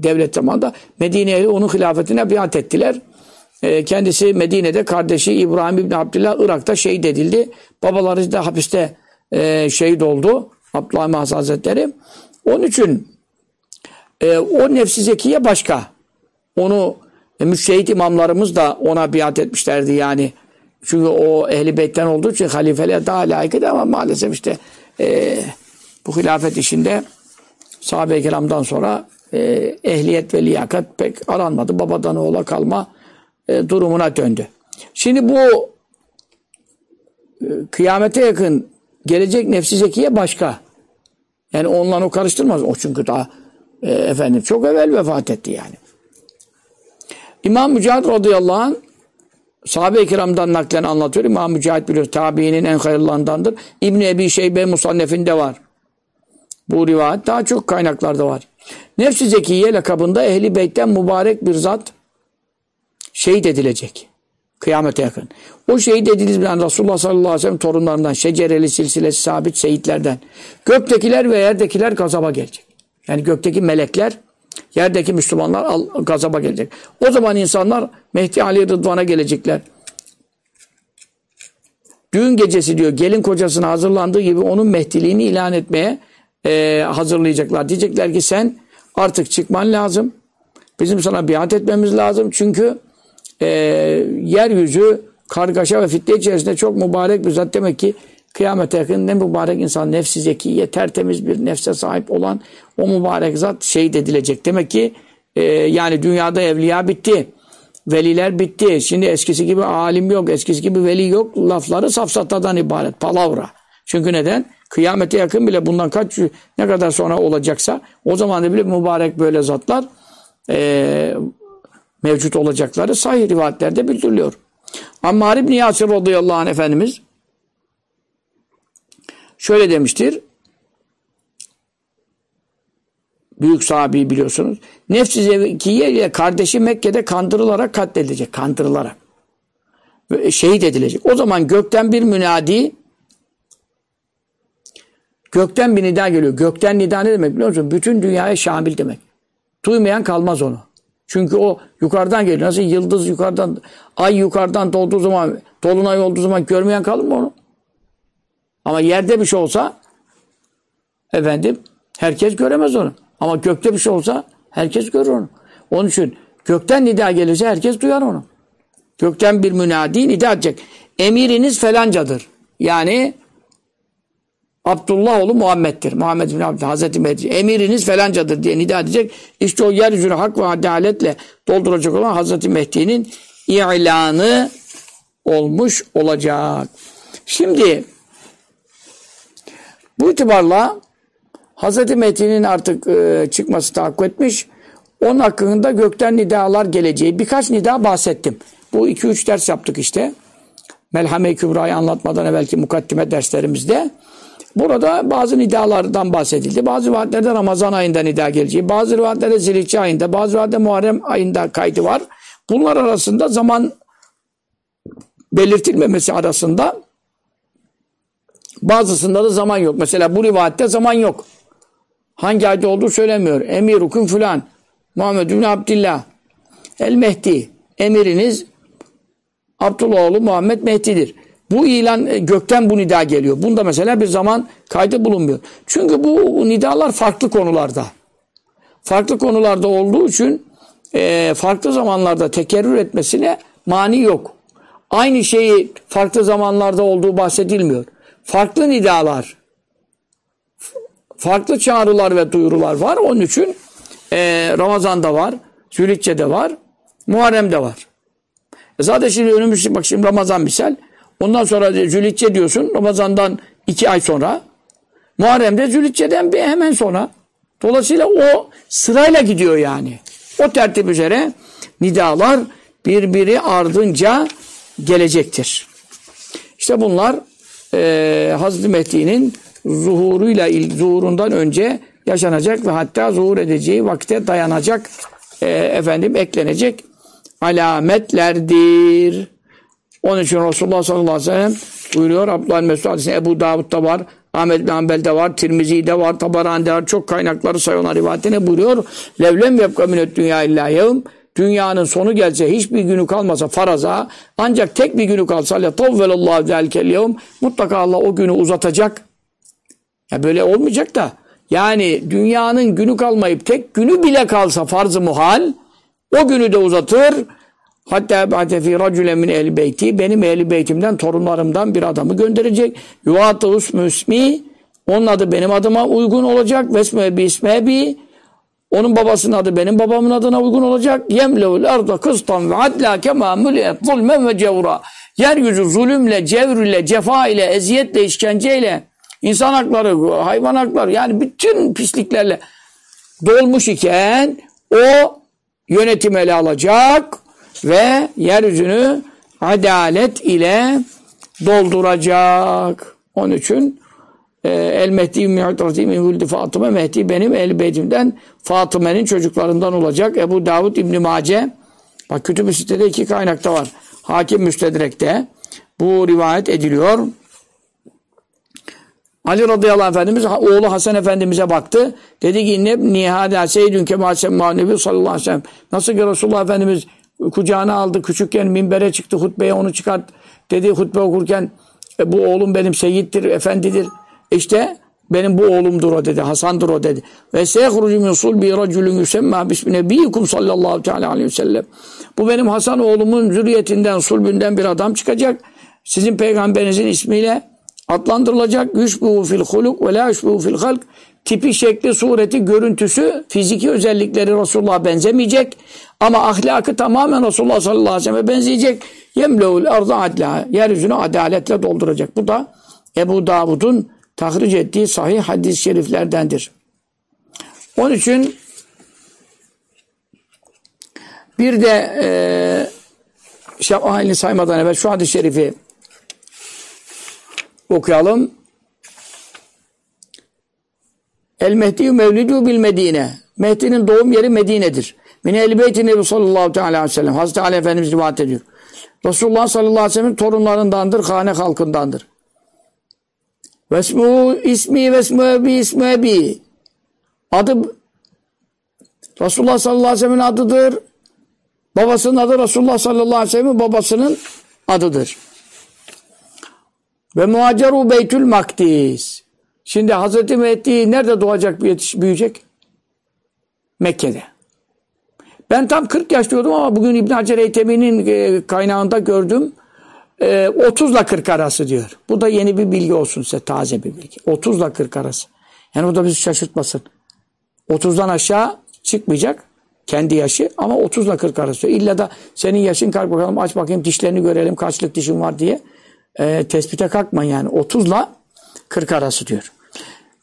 devlet zamanında Medine'ye onun hilafetine biat ettiler. E, kendisi Medine'de kardeşi İbrahim İbni Abdullah Irak'ta şehit edildi. Babaları da hapiste e, şehit oldu. Abdullah Hazretleri. Onun için e, o nefsi zekiye başka. Onu e, müştehit imamlarımız da ona biat etmişlerdi yani. Çünkü o ehli beytten olduğu için halifeliğe daha layıkıydı ama maalesef işte e, bu hilafet işinde sahabe-i kiramdan sonra e, ehliyet ve liyakat pek aranmadı. Babadan oğula kalma e, durumuna döndü. Şimdi bu e, kıyamete yakın gelecek nefsi zekiye başka. Yani onunla o karıştırmaz. O çünkü daha e, efendim çok evvel vefat etti yani. İmam Mücahit radıyallahu anh sahabe-i kiramdan naklen anlatıyor. İmam Mücahit biliyor tabiinin en hayırlarındandır. İbn Ebi Şeybe Musannef'inde var. Bu rivayet daha çok kaynaklarda var. Nefsi Zekiye lakabında Ehli Beyt'ten mübarek bir zat şehit edilecek. Kıyamete yakın. O şehit edildiğinden Resulullah sallallahu aleyhi ve sellem torunlarından, şecereli silsilesi sabit şehitlerden. Göktekiler ve yerdekiler gazaba gelecek. Yani gökteki melekler, yerdeki Müslümanlar gazaba gelecek. O zaman insanlar Mehdi Ali Rıdvan'a gelecekler. Düğün gecesi diyor gelin kocasına hazırlandığı gibi onun mehdiliğini ilan etmeye e, hazırlayacaklar. Diyecekler ki sen artık çıkman lazım. Bizim sana biat etmemiz lazım. Çünkü e, yeryüzü kargaşa ve fitne içerisinde çok mübarek bir zat. Demek ki kıyamete yakın ne mübarek insan nefsi zekiye tertemiz bir nefse sahip olan o mübarek zat şehit edilecek. Demek ki e, yani dünyada evliya bitti. Veliler bitti. Şimdi eskisi gibi alim yok, eskisi gibi veli yok. Lafları safsatadan ibaret. Palavra. Çünkü neden? Kıyamete yakın bile bundan kaç ne kadar sonra olacaksa o zaman da bile mübarek böyle zatlar e, mevcut olacakları sahih rivayetlerde bildiriliyor. Ammar İbni Yasir radıyallahu anh Efendimiz şöyle demiştir. Büyük sahabi biliyorsunuz. Nefsi Zekiye ile kardeşi Mekke'de kandırılarak katledilecek. Kandırılarak. Şehit edilecek. O zaman gökten bir münadi gökten bir nida geliyor. Gökten nida ne demek biliyor musun? Bütün dünyaya şamil demek. Duymayan kalmaz onu. Çünkü o yukarıdan geliyor. Nasıl yıldız yukarıdan, ay yukarıdan dolduğu zaman, dolunay olduğu zaman görmeyen kalır mı onu? Ama yerde bir şey olsa efendim herkes göremez onu. Ama gökte bir şey olsa herkes görür onu. Onun için gökten nida gelirse herkes duyar onu. Gökten bir münadi nida edecek. Emiriniz felancadır. Yani Abdullah oğlu Muhammed'dir. Muhammed bin Abdullah Hazreti Mehdi. Emiriniz felancadır diye nida edecek. İşte o yeryüzünü hak ve adaletle dolduracak olan Hazreti Mehdi'nin ilanı olmuş olacak. Şimdi bu itibarla Hazreti Mehdi'nin artık e, çıkması tahakkuk etmiş. Onun hakkında gökten nidalar geleceği. Birkaç nida bahsettim. Bu iki üç ders yaptık işte. Melhame-i Kübra'yı anlatmadan evvelki mukaddime derslerimizde. Burada bazı nidalardan bahsedildi. Bazı rivayetlerde Ramazan ayında nida geleceği, bazı rivayetlerde Zilhicce ayında, bazı rivayetlerde Muharrem ayında kaydı var. Bunlar arasında zaman belirtilmemesi arasında bazısında da zaman yok. Mesela bu rivayette zaman yok. Hangi ayda olduğu söylemiyor. Emir hüküm filan. Muhammed bin Abdillah. El Mehdi. Emiriniz Abdullah oğlu Muhammed Mehdi'dir. Bu ilan e, gökten bu nida geliyor. Bunda mesela bir zaman kaydı bulunmuyor. Çünkü bu nidalar farklı konularda. Farklı konularda olduğu için e, farklı zamanlarda tekerrür etmesine mani yok. Aynı şeyi farklı zamanlarda olduğu bahsedilmiyor. Farklı nidalar farklı çağrılar ve duyurular var. Onun için e, Ramazan'da var, Zülhicce'de var, Muharrem'de var. E zaten şimdi önümüz bak şimdi Ramazan misal. Ondan sonra Zülhicce diyorsun. Ramazan'dan iki ay sonra. Muharrem'de Zülhicce'den bir hemen sonra. Dolayısıyla o sırayla gidiyor yani. O tertip üzere nidalar birbiri ardınca gelecektir. İşte bunlar e, Hazreti Mehdi'nin zuhuruyla zuhurundan önce yaşanacak ve hatta zuhur edeceği vakte dayanacak e, efendim eklenecek alametlerdir. Onun için Resulullah sallallahu aleyhi ve sellem buyuruyor Abdullah Mesud hadisinde Ebu Davud'da var, Ahmet bin Hanbel'de var, Tirmizi'de var, Tabarani'de var. Çok kaynakları sayıyorlar rivayetine buyuruyor. Levlem yapka minet dünya illa yevm. Dünyanın sonu gelse hiçbir günü kalmasa faraza ancak tek bir günü kalsa le tavvelallahu zelkel yevm mutlaka Allah o günü uzatacak. Ya böyle olmayacak da yani dünyanın günü kalmayıp tek günü bile kalsa farz-ı muhal o günü de uzatır. Hatta ba'de fi racüle min ehli beyti benim ehli beytimden torunlarımdan bir adamı gönderecek. Yuvatı usmu ismi onun adı benim adıma uygun olacak. Vesme bi isme bi onun babasının adı benim babamın adına uygun olacak. Yemlevul arda kıstan ve adla kema müliyet zulmen ve cevra. Yeryüzü zulümle, cevriyle, cefa ile, eziyetle, işkenceyle, insan hakları, hayvan hakları yani bütün pisliklerle dolmuş iken o yönetim ele alacak ve yeryüzünü adalet ile dolduracak. Onun için El Mehdi Mi'trati min Fatıma Mehdi benim el beytimden Fatıma'nın çocuklarından olacak. Ebu Davud İbn Mace bak kütüb-i sitede iki kaynakta var. Hakim Müstedrek'te bu rivayet ediliyor. Ali radıyallahu anh efendimiz oğlu Hasan efendimize baktı. Dedi ki ne nihada seydün kemal semma nebi sallallahu aleyhi ve sellem. Nasıl ki Resulullah efendimiz kucağına aldı küçükken minbere çıktı hutbeye onu çıkart dedi hutbe okurken e, bu oğlum benim seyittir efendidir. İşte benim bu oğlumdur o dedi. Hasan'dır o dedi. Ve seyhrucu min sulbi raculun yusemma bismi nebiyyikum sallallahu teala aleyhi ve sellem. Bu benim Hasan oğlumun zürriyetinden, sulbünden bir adam çıkacak. Sizin peygamberinizin ismiyle adlandırılacak. Yüşbuhu fil huluk ve la yüşbuhu fil halk. Tipi, şekli, sureti, görüntüsü, fiziki özellikleri Resulullah'a benzemeyecek. Ama ahlakı tamamen Resulullah sallallahu aleyhi ve sellem'e benzeyecek. Yemleul ardı adla. Yeryüzünü adaletle dolduracak. Bu da Ebu Davud'un tahric ettiği sahih hadis-i şeriflerdendir. Onun için bir de e, şafahini saymadan evvel şu hadis-i şerifi okuyalım. El Mehdi mevlidu bil Medine. Mehdi'nin doğum yeri Medine'dir. Min ehl beyti Nebi sallallahu aleyhi ve sellem. Hazreti Ali Efendimiz rivayet ediyor. Resulullah sallallahu aleyhi ve sellem torunlarındandır, hane halkındandır. Vesmu ismi vesmu ebi ismu ebi. Adı Resulullah sallallahu aleyhi ve sellem'in adıdır. Babasının adı Resulullah sallallahu aleyhi ve sellem'in babasının adıdır. Ve muhaceru beytül makdis. Şimdi Hazreti Mehdi nerede doğacak, büyüyecek? Mekke'de. Ben tam 40 yaş diyordum ama bugün İbn Hacer Eytemi'nin e, kaynağında gördüm. 30 ile 40 arası diyor. Bu da yeni bir bilgi olsun size, taze bir bilgi. 30 ile 40 arası. Yani o da bizi şaşırtmasın. 30'dan aşağı çıkmayacak kendi yaşı ama 30 ile 40 arası. İlla da senin yaşın kalk bakalım aç bakayım dişlerini görelim kaçlık dişin var diye e, tespite kalkma yani 30 ile 40 arası diyor.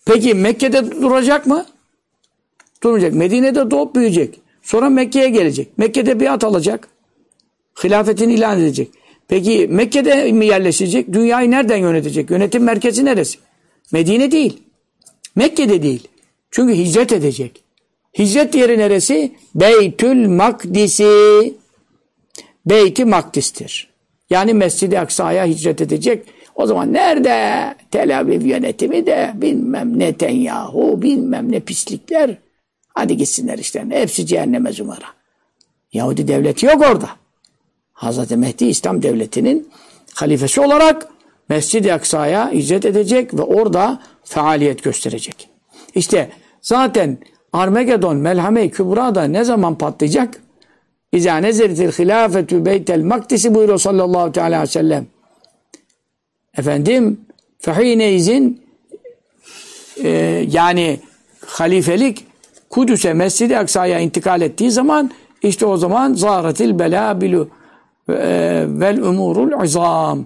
Peki Mekke'de duracak mı? Durmayacak. Medine'de doğup büyüyecek. Sonra Mekke'ye gelecek. Mekke'de biat alacak. Hilafetini ilan edecek. Peki Mekke'de mi yerleşecek? Dünyayı nereden yönetecek? Yönetim merkezi neresi? Medine değil. Mekke'de değil. Çünkü hicret edecek. Hicret yeri neresi? Beytül Makdisi. Beyti Makdis'tir. Yani Mescid-i Aksa'ya hicret edecek. O zaman nerede Tel Aviv yönetimi de bilmem Netanyahu bilmem ne pislikler. Hadi gitsinler işte. Hepsi cehenneme zumara. Yahudi devleti yok orada. Hazreti Mehdi İslam devletinin halifesi olarak Mescid-i Aksa'ya hicret edecek ve orada faaliyet gösterecek. İşte zaten Armagedon, Melhame-i Kübra'da ne zaman patlayacak? İzâ nezeritil hilâfetü beytel makdisi buyuruyor sallallahu teala aleyhi ve sellem. Efendim fehine izin e, yani halifelik Kudüs'e Mescid-i Aksa'ya intikal ettiği zaman işte o zaman zahretil belabilu e, vel umurul izam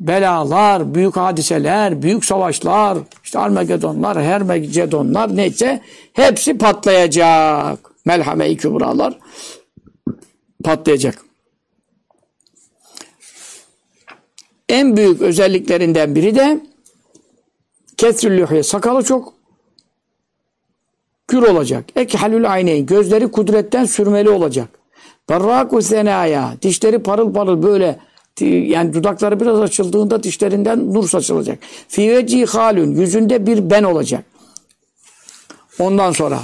belalar, büyük hadiseler, büyük savaşlar, işte Armagedonlar, Hermagedonlar neyse hepsi patlayacak. Melhame-i kübralar patlayacak. En büyük özelliklerinden biri de kesrüllühye sakalı çok gür olacak. Ekhalül ayneyn gözleri kudretten sürmeli olacak. Berraku senaya dişleri parıl parıl böyle yani dudakları biraz açıldığında dişlerinden nur saçılacak. Fi veci halün yüzünde bir ben olacak. Ondan sonra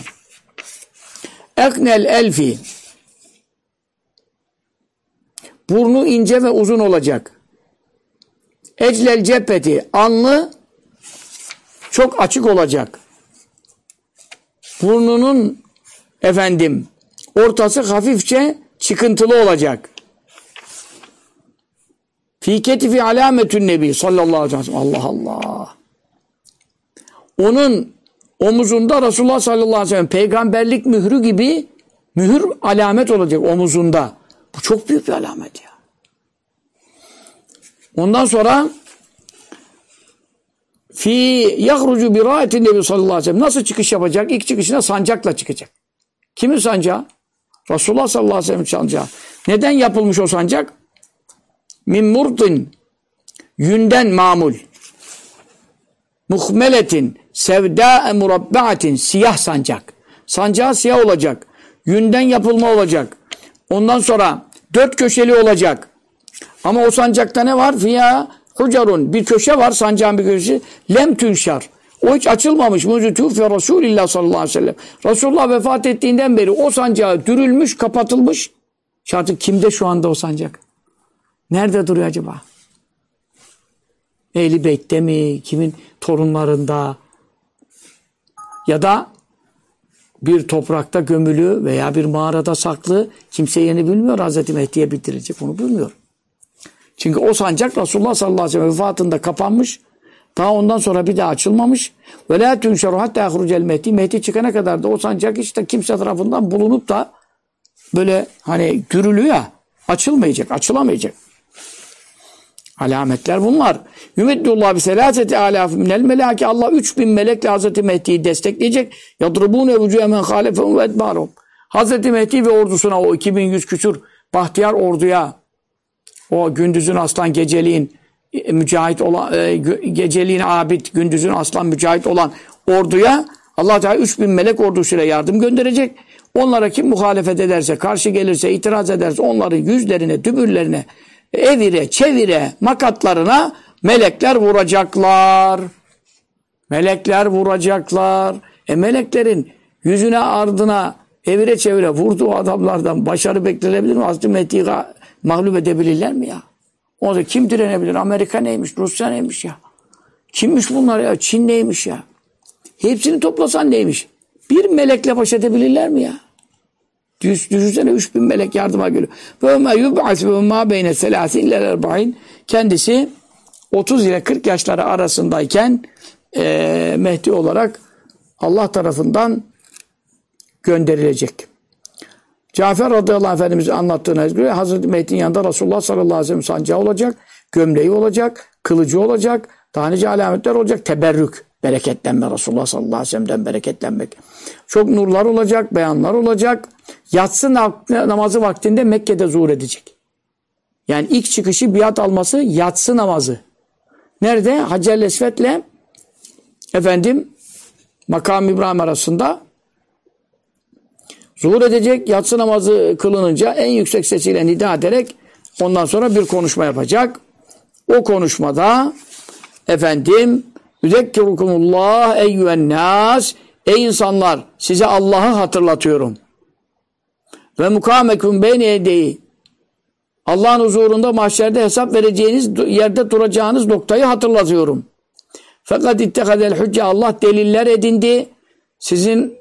eknel elfi burnu ince ve uzun olacak. Eclel cepheti alnı çok açık olacak. Burnunun efendim ortası hafifçe çıkıntılı olacak. Fi ketifi alametün nebi sallallahu aleyhi ve sellem. Allah Allah. Onun omuzunda Resulullah sallallahu aleyhi ve sellem peygamberlik mührü gibi mühür alamet olacak omuzunda. Bu çok büyük bir alamet ya. Ondan sonra fi yahrucu bi ra'etin nebi sallallahu aleyhi ve sellem nasıl çıkış yapacak? İlk çıkışına sancakla çıkacak. Kimin sancağı? Resulullah sallallahu aleyhi ve sellem sancağı. Neden yapılmış o sancak? min murdin yünden mamul muhmeletin sevda murabbaatin siyah sancak. Sancağı siyah olacak. Yünden yapılma olacak. Ondan sonra dört köşeli olacak. Ama o sancakta ne var? Fiya hucarun. Bir köşe var sancağın bir köşesi. Lem tünşar. O hiç açılmamış. Muzu tüfe Resulillah sallallahu aleyhi ve sellem. Resulullah vefat ettiğinden beri o sancağı dürülmüş, kapatılmış. Şartı kimde şu anda o sancak? Nerede duruyor acaba? Ehli Beyt'te mi? Kimin torunlarında? Ya da bir toprakta gömülü veya bir mağarada saklı kimse yeni bilmiyor Hazreti Mehdi'ye bitirecek onu bilmiyor. Çünkü o sancak Resulullah sallallahu aleyhi ve sellem vefatında kapanmış. Daha ondan sonra bir daha açılmamış. Ve la tunşeru hatta yahrucel Mehdi. Mehdi çıkana kadar da o sancak işte kimse tarafından bulunup da böyle hani gürülüyor ya açılmayacak, açılamayacak. Alametler bunlar. Yümeddullah bi selaseti alaf minel melaki. Allah 3000 melekle Hazreti Mehdi'yi destekleyecek. Yadrubune vücuhe men halefehum ve edbarum. Hazreti Mehdi ve ordusuna o 2100 küsur bahtiyar orduya o gündüzün aslan geceliğin mücahit olan e, geceliğin abid gündüzün aslan mücahit olan orduya Allah Teala 3000 melek ordusuyla yardım gönderecek. Onlara kim muhalefet ederse, karşı gelirse, itiraz ederse onların yüzlerine, dübürlerine evire çevire makatlarına melekler vuracaklar. Melekler vuracaklar. E meleklerin yüzüne ardına evire çevire vurduğu adamlardan başarı beklenebilir mi? Hazreti Mehdi'yi mağlup edebilirler mi ya? O zaman kim direnebilir? Amerika neymiş? Rusya neymiş ya? Kimmiş bunlar ya? Çin neymiş ya? Hepsini toplasan neymiş? Bir melekle baş edebilirler mi ya? Düşünsene 3000 melek yardıma geliyor. Ve ma ve ma beyne selasin. Kendisi 30 ile 40 yaşları arasındayken e, Mehdi olarak Allah tarafından gönderilecek. Cafer radıyallahu anh Efendimiz anlattığına göre Hazreti Mehdi'nin yanında Resulullah sallallahu aleyhi ve sellem sancağı olacak, gömleği olacak, kılıcı olacak, daha alametler olacak, teberrük, bereketlenme Resulullah sallallahu aleyhi ve sellem'den bereketlenmek. Çok nurlar olacak, beyanlar olacak. Yatsı namazı vaktinde Mekke'de zuhur edecek. Yani ilk çıkışı biat alması yatsı namazı. Nerede? Hacer Esvet'le efendim makam İbrahim arasında zuhur edecek. Yatsı namazı kılınınca en yüksek sesiyle nida ederek ondan sonra bir konuşma yapacak. O konuşmada efendim Yüzekkirukumullah eyyühen nas Ey insanlar size Allah'ı hatırlatıyorum. Ve mukamekum beyne yedeyi Allah'ın huzurunda mahşerde hesap vereceğiniz yerde duracağınız noktayı hatırlatıyorum. Fakat ittehadel hücce Allah deliller edindi. Sizin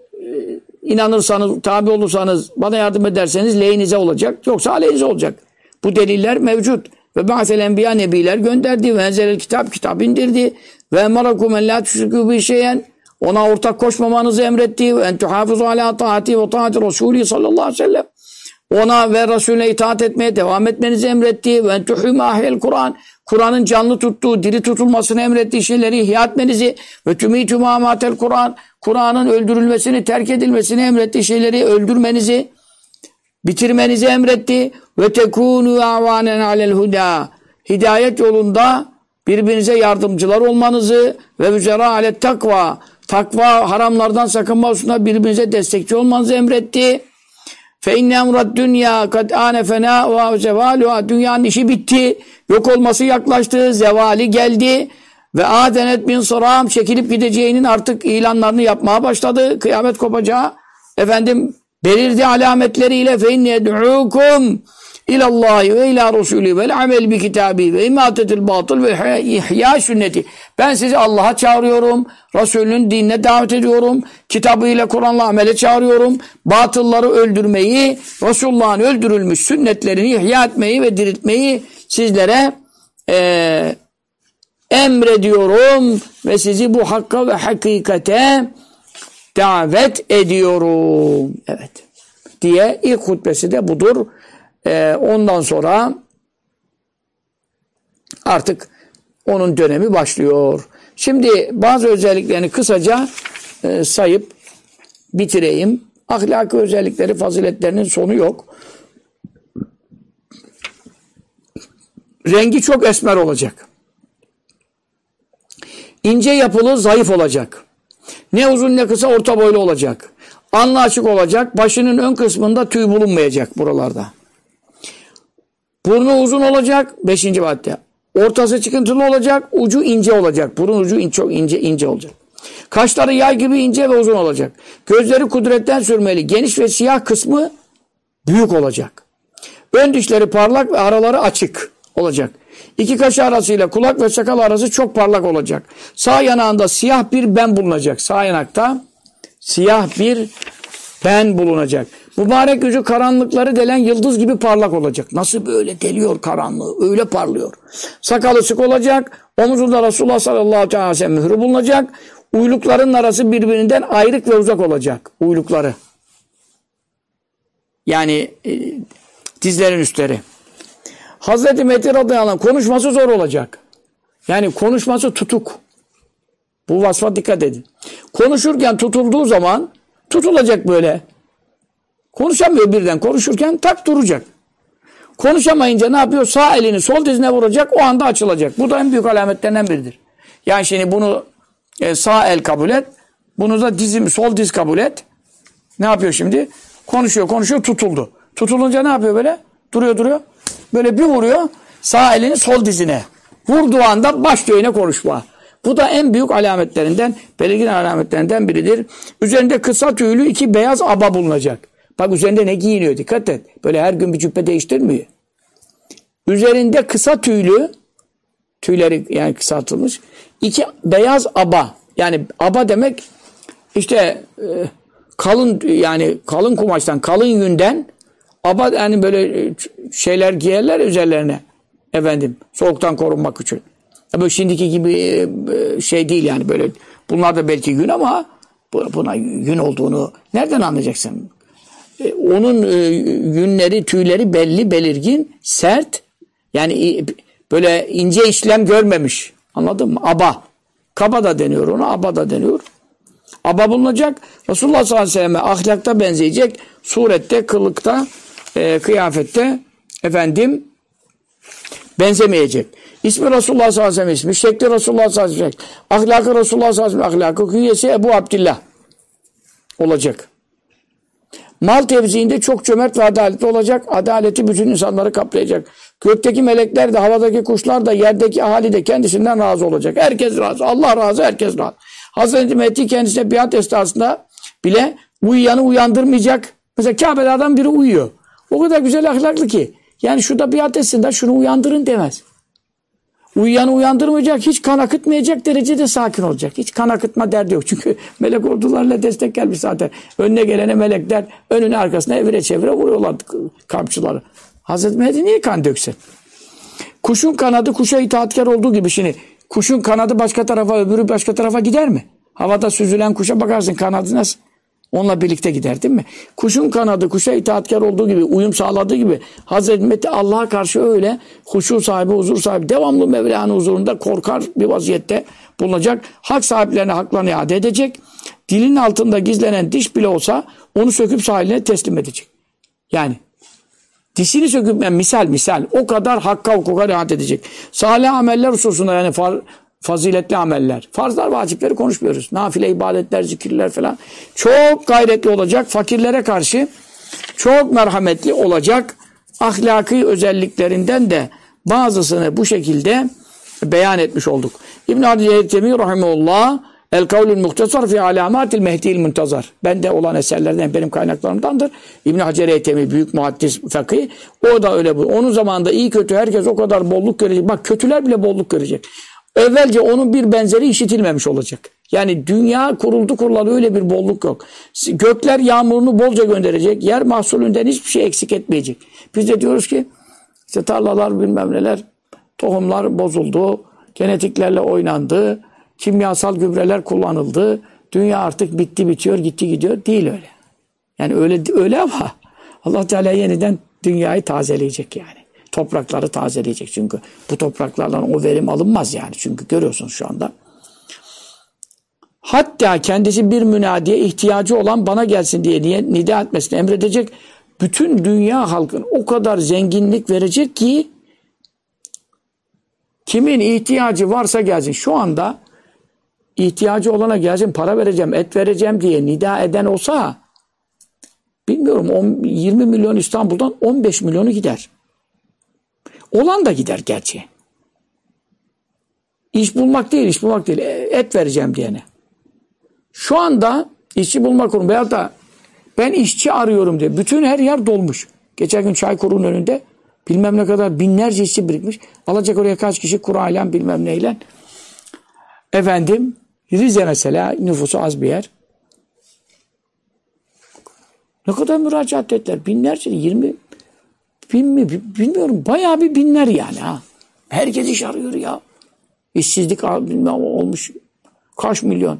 inanırsanız, tabi olursanız, bana yardım ederseniz lehinize olacak. Yoksa aleyhinize olacak. Bu deliller mevcut. Ve ba'sel enbiya nebiler gönderdi. Ve enzelel kitap kitap indirdi. Ve emarakum en la tüşrikû bir şeyen. Ona ortak koşmamanızı emretti. Ve en tuhafizu ala taati ve taati Resulü sallallahu aleyhi ve sellem. Ona ve Resulüne itaat etmeye devam etmenizi emretti. Ve en tuhüme ahyel Kur'an. Kur'an'ın canlı tuttuğu, diri tutulmasını emrettiği şeyleri ihya etmenizi ve tümitü mamatel Kur'an. Kur'an'ın öldürülmesini, terk edilmesini emrettiği şeyleri öldürmenizi, bitirmenizi emretti. Ve tekunu avanen alel huda. Hidayet yolunda birbirinize yardımcılar olmanızı ve mücera alet takva. Takva haramlardan sakınma hususunda birbirinize destekçi olmanızı emretti. Fe inne emrad dünya kad ane fena ve zevaluha. Dünyanın işi bitti. Yok olması yaklaştı. Zevali geldi. Ve adenet min sıram çekilip gideceğinin artık ilanlarını yapmaya başladı. Kıyamet kopacağı efendim belirdi alametleriyle fe inne yed'ukum ilallahi ve ila Resulü ve amel bi kitabi ve imatetil batıl ve ihya sünneti. Ben sizi Allah'a çağırıyorum. Resulünün dinine davet ediyorum. Kitabıyla Kur'an'la amele çağırıyorum. Batılları öldürmeyi, Resulullah'ın öldürülmüş sünnetlerini ihya etmeyi ve diriltmeyi sizlere e, emrediyorum ve sizi bu hakka ve hakikate davet ediyorum. Evet. Diye ilk hutbesi de budur. Ee, ondan sonra artık onun dönemi başlıyor. Şimdi bazı özelliklerini kısaca e, sayıp bitireyim. Ahlaki özellikleri, faziletlerinin sonu yok. Rengi çok esmer olacak. İnce yapılı, zayıf olacak. Ne uzun ne kısa orta boylu olacak. Anlı açık olacak. Başının ön kısmında tüy bulunmayacak buralarda. Burnu uzun olacak. Beşinci madde. Ortası çıkıntılı olacak. Ucu ince olacak. Burun ucu in, çok ince ince olacak. Kaşları yay gibi ince ve uzun olacak. Gözleri kudretten sürmeli. Geniş ve siyah kısmı büyük olacak. Ön dişleri parlak ve araları açık olacak. İki kaş arasıyla kulak ve sakal arası çok parlak olacak. Sağ yanağında siyah bir ben bulunacak. Sağ yanakta siyah bir ben bulunacak. Mübarek yüzü karanlıkları delen yıldız gibi parlak olacak. Nasıl böyle deliyor karanlığı? Öyle parlıyor. Sakalı sık olacak. Omuzunda Resulullah sallallahu aleyhi ve sellem mührü bulunacak. Uylukların arası birbirinden ayrık ve uzak olacak. Uylukları. Yani e, dizlerin üstleri. Hazreti Mehdi radıyallahu anh konuşması zor olacak. Yani konuşması tutuk. Bu vasfa dikkat edin. Konuşurken tutulduğu zaman tutulacak böyle. Konuşamıyor birden. Konuşurken tak duracak. Konuşamayınca ne yapıyor? Sağ elini sol dizine vuracak. O anda açılacak. Bu da en büyük alametlerinden biridir. Yani şimdi bunu e, sağ el kabul et. Bunu da dizim, sol diz kabul et. Ne yapıyor şimdi? Konuşuyor, konuşuyor, tutuldu. Tutulunca ne yapıyor böyle? Duruyor, duruyor. Böyle bir vuruyor. Sağ elini sol dizine. Vurduğu anda başlıyor yine konuşma. Bu da en büyük alametlerinden, belirgin alametlerinden biridir. Üzerinde kısa tüylü iki beyaz aba bulunacak. Bak üzerinde ne giyiniyor dikkat et. Böyle her gün bir cübbe değiştirmiyor. Üzerinde kısa tüylü tüyleri yani kısaltılmış iki beyaz aba yani aba demek işte e, kalın yani kalın kumaştan kalın yünden aba yani böyle e, şeyler giyerler üzerlerine efendim soğuktan korunmak için. Böyle şimdiki gibi e, şey değil yani böyle bunlar da belki gün ama buna gün olduğunu nereden anlayacaksın? E, onun e, yünleri, tüyleri belli, belirgin, sert. Yani böyle ince işlem görmemiş. Anladın mı? Aba. Kaba da deniyor ona, aba da deniyor. Aba bulunacak. Resulullah sallallahu aleyhi ve selleme ahlakta benzeyecek. Surette, kılıkta, kıyafette efendim benzemeyecek. İsmi Resulullah sallallahu aleyhi ve sellem ismi, şekli Resulullah sallallahu aleyhi ve sellem, ahlakı Resulullah sallallahu aleyhi ve sellem ahlakı, künyesi Ebu Abdillah olacak. Mal tevziinde çok cömert ve adaletli olacak. Adaleti bütün insanları kaplayacak. Gökteki melekler de, havadaki kuşlar da, yerdeki ahali de kendisinden razı olacak. Herkes razı. Allah razı, herkes razı. Hazreti Mehdi kendisine biat esnasında bile uyuyanı uyandırmayacak. Mesela Kabe'de adam biri uyuyor. O kadar güzel ahlaklı ki. Yani şurada biat etsin de şunu uyandırın demez. Uyuyanı uyandırmayacak, hiç kan akıtmayacak derecede sakin olacak. Hiç kan akıtma derdi yok. Çünkü melek ordularla destek gelmiş zaten. Önüne gelene melekler önüne arkasına evire çevire vuruyorlar kamçıları. Hazreti Mehdi niye kan döksün? Kuşun kanadı kuşa itaatkar olduğu gibi şimdi kuşun kanadı başka tarafa öbürü başka tarafa gider mi? Havada süzülen kuşa bakarsın kanadı nasıl? Onunla birlikte gider değil mi? Kuşun kanadı kuşa itaatkar olduğu gibi, uyum sağladığı gibi Hazreti Mehdi Allah'a karşı öyle huşu sahibi, huzur sahibi, devamlı Mevla'nın huzurunda korkar bir vaziyette bulunacak. Hak sahiplerine haklarını iade edecek. Dilin altında gizlenen diş bile olsa onu söküp sahibine teslim edecek. Yani dişini söküp yani misal misal o kadar hakka hukuka riayet edecek. Salih ameller hususunda yani far, faziletli ameller. Farzlar, vacipleri konuşmuyoruz. Nafile ibadetler, zikirler falan. Çok gayretli olacak. Fakirlere karşı çok merhametli olacak. Ahlaki özelliklerinden de bazısını bu şekilde beyan etmiş olduk. İbn-i Hadi Rahimullah El kavlül muhtasar fi alamatil mehdi'l muntazar. Bende olan eserlerden benim kaynaklarımdandır. İbn Hacer Eytemi büyük muhaddis fakih. O da öyle bu. Onun zamanında iyi kötü herkes o kadar bolluk görecek. Bak kötüler bile bolluk görecek. Evvelce onun bir benzeri işitilmemiş olacak. Yani dünya kuruldu kurulalı öyle bir bolluk yok. Gökler yağmurunu bolca gönderecek. Yer mahsulünden hiçbir şey eksik etmeyecek. Biz de diyoruz ki işte tarlalar bilmem neler tohumlar bozuldu. Genetiklerle oynandı kimyasal gübreler kullanıldı. Dünya artık bitti bitiyor, gitti gidiyor. Değil öyle. Yani öyle öyle ama Allah Teala yeniden dünyayı tazeleyecek yani. Toprakları tazeleyecek çünkü bu topraklardan o verim alınmaz yani. Çünkü görüyorsunuz şu anda. Hatta kendisi bir münadiye ihtiyacı olan bana gelsin diye niye nida etmesini emredecek. Bütün dünya halkın o kadar zenginlik verecek ki kimin ihtiyacı varsa gelsin. Şu anda ihtiyacı olana gelsin para vereceğim, et vereceğim diye nida eden olsa bilmiyorum 10, 20 milyon İstanbul'dan 15 milyonu gider. Olan da gider gerçi. İş bulmak değil, iş bulmak değil. E, et vereceğim diyene. Şu anda işçi bulmak kurum veyahut da ben işçi arıyorum diye. Bütün her yer dolmuş. Geçen gün Çaykur'un önünde bilmem ne kadar binlerce işçi birikmiş. Alacak oraya kaç kişi kurayla bilmem neyle. Efendim Rize mesela nüfusu az bir yer. Ne kadar müracaat ettiler? Binlerce, yirmi bin mi? Bilmiyorum. Bayağı bir binler yani ha. Herkes iş arıyor ya. İşsizlik bilmem olmuş. Kaç milyon.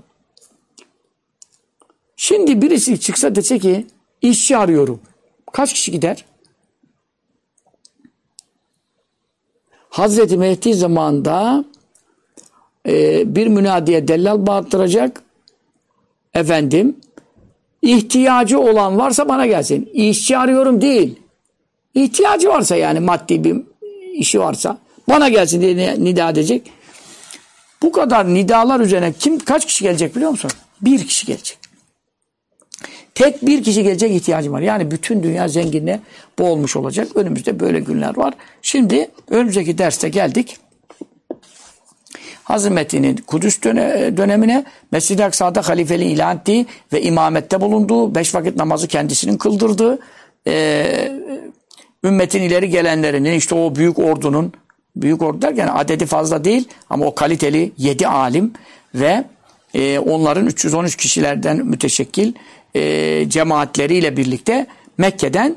Şimdi birisi çıksa dese ki işçi arıyorum. Kaç kişi gider? Hazreti Mehdi zamanında e, bir münadiye dellal bağıttıracak. Efendim ihtiyacı olan varsa bana gelsin. İşçi arıyorum değil. İhtiyacı varsa yani maddi bir işi varsa bana gelsin diye nida edecek. Bu kadar nidalar üzerine kim kaç kişi gelecek biliyor musun? Bir kişi gelecek. Tek bir kişi gelecek ihtiyacım var. Yani bütün dünya zenginliğe boğulmuş olacak. Önümüzde böyle günler var. Şimdi önümüzdeki derste geldik. Hazreti Metin'in Kudüs dönemine Mescid-i Aksa'da halifeli ilan ettiği ve imamette bulunduğu, beş vakit namazı kendisinin kıldırdığı, ümmetin ileri gelenlerinin işte o büyük ordunun, büyük ordu derken adedi fazla değil ama o kaliteli yedi alim ve e, onların 313 kişilerden müteşekkil e, cemaatleriyle birlikte Mekke'den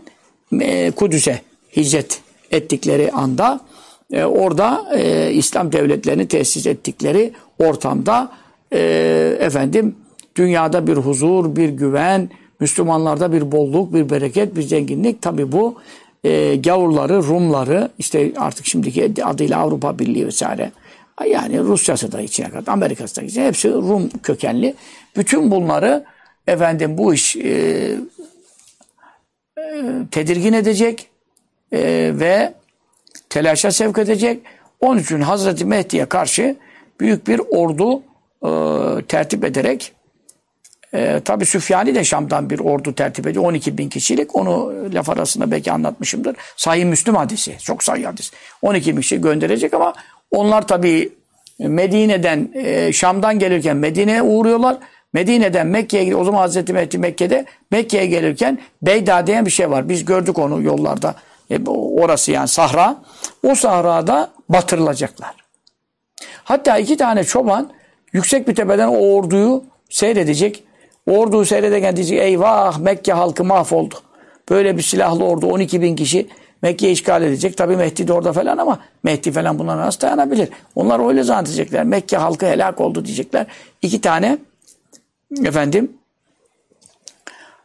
e, Kudüs'e hicret ettikleri anda e, orada e, İslam devletlerini tesis ettikleri ortamda e, efendim dünyada bir huzur, bir güven, Müslümanlarda bir bolluk, bir bereket, bir zenginlik. Tabi bu e, gavurları, Rumları, işte artık şimdiki adıyla Avrupa Birliği vesaire. Yani Rusya'sı da içine kadar, Amerika'sı da içine, hepsi Rum kökenli. Bütün bunları efendim bu iş e, e, tedirgin edecek e, ve telaşa sevk edecek. Onun için Hazreti Mehdi'ye karşı büyük bir ordu e, tertip ederek e, tabi Süfyani de Şam'dan bir ordu tertip ediyor. 12 bin kişilik. Onu laf arasında belki anlatmışımdır. Sahih Müslüm hadisi. Çok sahih hadis. 12 bin kişi gönderecek ama onlar tabi Medine'den, e, Şam'dan gelirken Medine'ye uğruyorlar. Medine'den Mekke'ye. O zaman Hazreti Mehdi Mekke'de Mekke'ye gelirken Beyda diye bir şey var. Biz gördük onu yollarda. E, orası yani sahra. O sahrada batırılacaklar. Hatta iki tane çoban yüksek bir tepeden o orduyu seyredecek. O orduyu seyrederken diyecek eyvah Mekke halkı mahvoldu. Böyle bir silahlı ordu 12 bin kişi Mekke'yi işgal edecek. Tabi Mehdi de orada falan ama Mehdi falan buna nasıl dayanabilir? Onlar öyle zannedecekler. Mekke halkı helak oldu diyecekler. İki tane efendim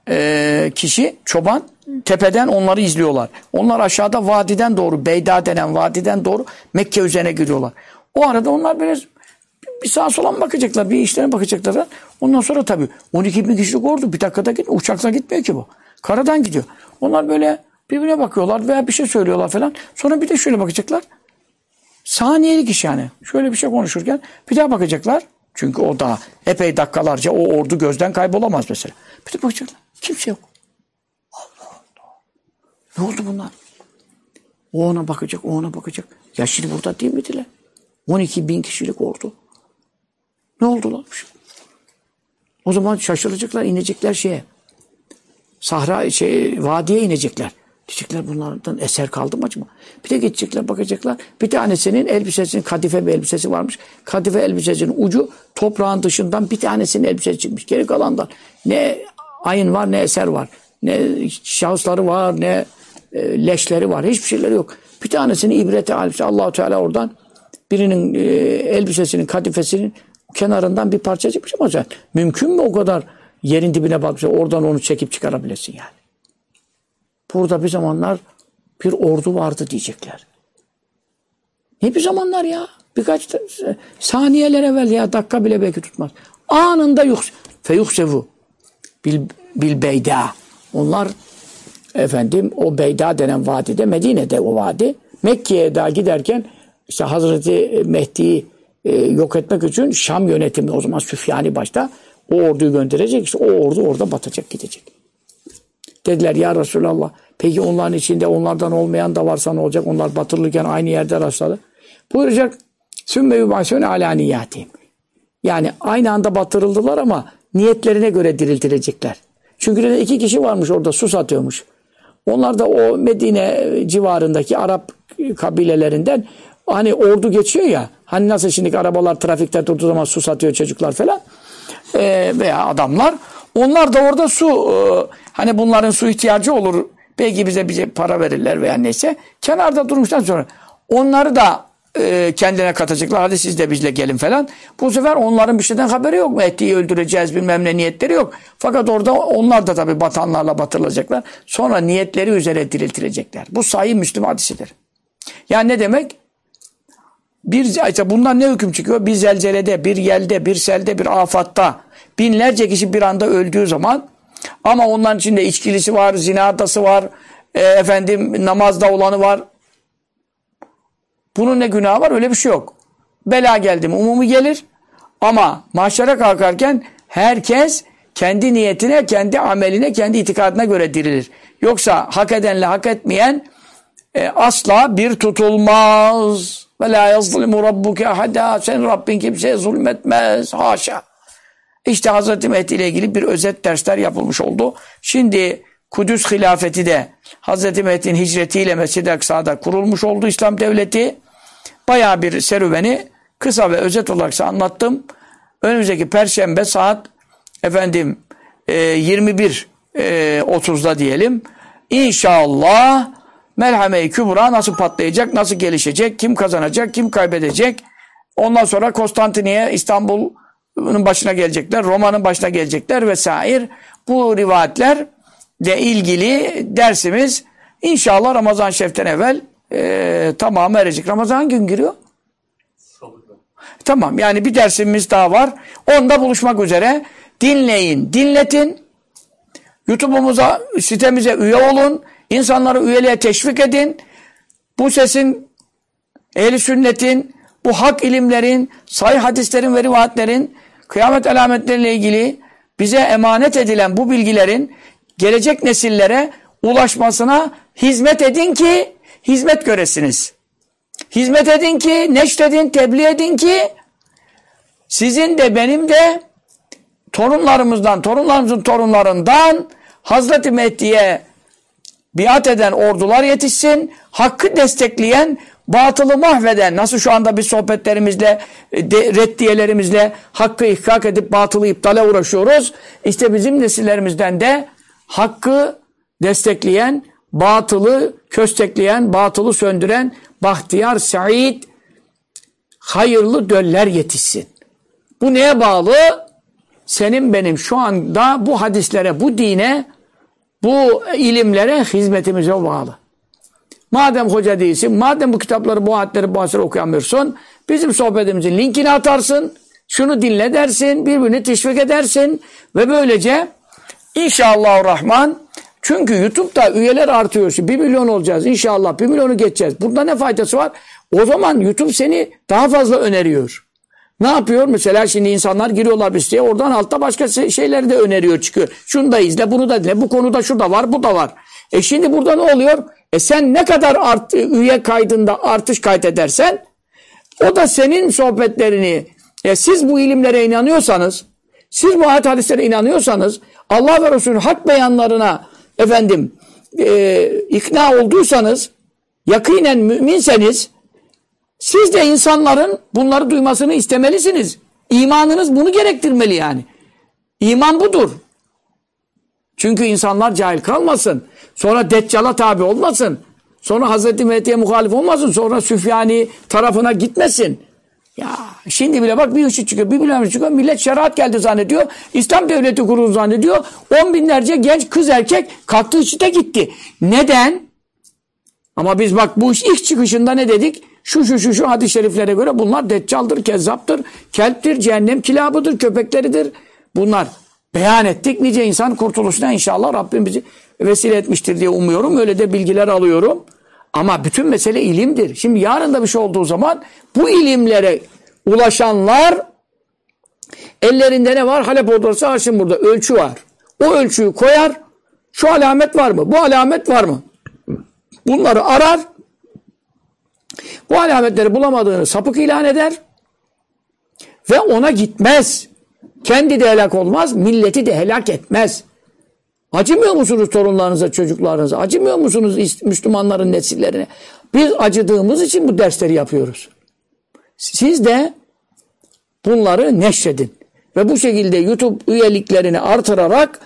e, kişi çoban tepeden onları izliyorlar. Onlar aşağıda vadiden doğru Beyda denen vadiden doğru Mekke üzerine giriyorlar. O arada onlar biraz bir sağa sola bakacaklar, bir işlerine bakacaklar. Ondan sonra tabii 12 bin kişilik ordu bir dakikada gitmiyor. Uçakla gitmiyor ki bu. Karadan gidiyor. Onlar böyle birbirine bakıyorlar veya bir şey söylüyorlar falan. Sonra bir de şöyle bakacaklar. Saniyelik iş yani. Şöyle bir şey konuşurken bir daha bakacaklar. Çünkü o da epey dakikalarca o ordu gözden kaybolamaz mesela. Bir de bakacaklar. Kimse yok. Allah Allah. Ne oldu bunlar? O ona bakacak, o ona bakacak. Ya şimdi burada değil miydiler? 12 bin kişilik ordu. Ne oldular? O zaman şaşıracaklar, inecekler şeye. Sahra, şey, vadiye inecekler. Diyecekler bunlardan eser kaldı mı acaba? Bir de gidecekler bakacaklar. Bir tanesinin elbisesinin kadife bir elbisesi varmış. Kadife elbisesinin ucu toprağın dışından bir tanesinin elbisesi çıkmış. Geri kalandan ne ayın var ne eser var. Ne şahısları var ne e, leşleri var. Hiçbir şeyleri yok. Bir tanesini ibrete almış. Allahu Teala oradan birinin e, elbisesinin kadifesinin kenarından bir parça çıkmış ama sen mümkün mü o kadar yerin dibine bakmış oradan onu çekip çıkarabilesin yani. Burada bir zamanlar bir ordu vardı diyecekler. Ne bir zamanlar ya? Birkaç saniyeler evvel ya dakika bile belki tutmaz. Anında yuh feyuhsevu bil, bil beyda. Onlar efendim o Beyda denen vadide Medine'de o vadi Mekke'ye daha giderken işte Hazreti Mehdi'yi e, yok etmek için Şam yönetimi o zaman Süfyani başta o orduyu gönderecek. İşte o ordu orada batacak gidecek. Dediler ya Resulallah peki onların içinde onlardan olmayan da varsa ne olacak? Onlar batırılırken aynı yerde rastladı. Buyuracak sümme yubasyon ala niyatihim. Yani aynı anda batırıldılar ama niyetlerine göre diriltilecekler. Çünkü de iki kişi varmış orada su satıyormuş. Onlar da o Medine civarındaki Arap kabilelerinden hani ordu geçiyor ya hani nasıl şimdi arabalar trafikte durduğu zaman su satıyor çocuklar falan? E, veya adamlar. Onlar da orada su e, hani bunların su ihtiyacı olur. Belki bize bize para verirler veya neyse. Kenarda durmuştan sonra onları da e, kendine katacaklar. Hadi siz de bizle gelin falan. Bu sefer onların bir şeyden haberi yok mu? Ettiği öldüreceğiz bilmem ne niyetleri yok. Fakat orada onlar da tabi batanlarla batırılacaklar. Sonra niyetleri üzere diriltilecekler. Bu sayı Müslüm hadisidir. Yani ne demek bir işte bundan ne hüküm çıkıyor? Bir zelzelede, bir yelde, bir selde, bir afatta binlerce kişi bir anda öldüğü zaman ama onların içinde içkilisi var, zinadası var, e, efendim namazda olanı var. Bunun ne günahı var? Öyle bir şey yok. Bela geldi mi umumi gelir ama mahşere kalkarken herkes kendi niyetine, kendi ameline, kendi itikadına göre dirilir. Yoksa hak edenle hak etmeyen e, asla bir tutulmaz. Ve la yazlimu rabbuke ahada. Senin Rabbin kimseye zulmetmez. Haşa. İşte Hazreti Mehdi ile ilgili bir özet dersler yapılmış oldu. Şimdi Kudüs hilafeti de Hazreti Mehdi'nin hicretiyle Mescid-i Aksa'da kurulmuş oldu İslam devleti. Baya bir serüveni kısa ve özet olarak anlattım. Önümüzdeki perşembe saat efendim e, 21 e, 30'da diyelim. İnşallah Melhame-i Kübra nasıl patlayacak, nasıl gelişecek, kim kazanacak, kim kaybedecek. Ondan sonra Konstantiniye, İstanbul'un başına gelecekler, Roma'nın başına gelecekler vesaire. Bu rivayetler ile ilgili dersimiz inşallah Ramazan Şerif'ten evvel e, tamamı erecek. Ramazan gün giriyor. Tamam yani bir dersimiz daha var. Onda buluşmak üzere. Dinleyin, dinletin. YouTube'umuza, sitemize üye olun. İnsanları üyeliğe teşvik edin. Bu sesin, ehli sünnetin, bu hak ilimlerin, sahih hadislerin ve rivayetlerin, kıyamet alametleriyle ilgili bize emanet edilen bu bilgilerin gelecek nesillere ulaşmasına hizmet edin ki hizmet göresiniz. Hizmet edin ki, neşredin, tebliğ edin ki sizin de benim de torunlarımızdan, torunlarımızın torunlarından Hazreti Mehdi'ye biat eden ordular yetişsin, hakkı destekleyen, batılı mahveden, nasıl şu anda biz sohbetlerimizle, de, reddiyelerimizle hakkı ihkak edip batılı iptale uğraşıyoruz. İşte bizim nesillerimizden de hakkı destekleyen, batılı köstekleyen, batılı söndüren, bahtiyar, said, hayırlı döller yetişsin. Bu neye bağlı? senin benim şu anda bu hadislere, bu dine, bu ilimlere hizmetimize bağlı. Madem hoca değilsin, madem bu kitapları, bu ayetleri, bu hadisleri okuyamıyorsun, bizim sohbetimizin linkini atarsın, şunu dinle dersin, birbirini teşvik edersin ve böylece inşallah Rahman çünkü YouTube'da üyeler artıyor. Şimdi 1 milyon olacağız inşallah. 1 milyonu geçeceğiz. Burada ne faydası var? O zaman YouTube seni daha fazla öneriyor. Ne yapıyor? Mesela şimdi insanlar giriyorlar bir siteye oradan altta başka şeyleri de öneriyor çıkıyor. Şunu da izle bunu da dinle bu konuda şu da var bu da var. E şimdi burada ne oluyor? E sen ne kadar art, üye kaydında artış kaydedersen o da senin sohbetlerini e siz bu ilimlere inanıyorsanız siz bu ayet hadislere inanıyorsanız Allah ve Resulü'nün hak beyanlarına efendim e, ikna olduysanız yakinen müminseniz siz de insanların bunları duymasını istemelisiniz. İmanınız bunu gerektirmeli yani. İman budur. Çünkü insanlar cahil kalmasın. Sonra Deccal'a tabi olmasın. Sonra Hazreti Mehdi'ye muhalif olmasın. Sonra Süfyani tarafına gitmesin. Ya şimdi bile bak bir ışık çıkıyor, bir bilen çıkıyor. Millet şeriat geldi zannediyor. İslam devleti kuruldu zannediyor. On binlerce genç kız erkek kalktı IŞİD'e gitti. Neden? Ama biz bak bu iş ilk çıkışında ne dedik? Şu şu şu şu hadis-i şeriflere göre bunlar deccaldır, kezzaptır, kelptir, cehennem kilabıdır, köpekleridir. Bunlar beyan ettik. Nice insan kurtuluşuna inşallah Rabbim bizi vesile etmiştir diye umuyorum. Öyle de bilgiler alıyorum. Ama bütün mesele ilimdir. Şimdi yarın da bir şey olduğu zaman bu ilimlere ulaşanlar ellerinde ne var? Halep odası Haşim burada ölçü var. O ölçüyü koyar. Şu alamet var mı? Bu alamet var mı? Bunları arar. Bu alametleri bulamadığını sapık ilan eder. Ve ona gitmez. Kendi de helak olmaz, milleti de helak etmez. Acımıyor musunuz torunlarınıza, çocuklarınıza? Acımıyor musunuz Müslümanların nesillerine? Biz acıdığımız için bu dersleri yapıyoruz. Siz de bunları neşredin. Ve bu şekilde YouTube üyeliklerini artırarak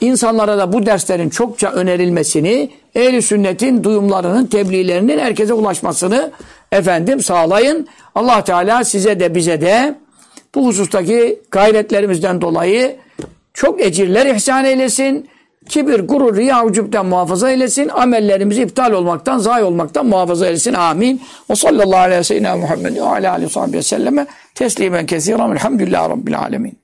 insanlara da bu derslerin çokça önerilmesini, ehl sünnetin duyumlarının, tebliğlerinin herkese ulaşmasını efendim sağlayın. Allah Teala size de bize de bu husustaki gayretlerimizden dolayı çok ecirler ihsan eylesin. Kibir, gurur, riya, ucubden muhafaza eylesin. Amellerimizi iptal olmaktan, zayi olmaktan muhafaza eylesin. Amin. Ve sallallahu aleyhi ve sellem Muhammed ve aleyhi ve selleme teslimen kesiren. Elhamdülillahi Rabbil alemin.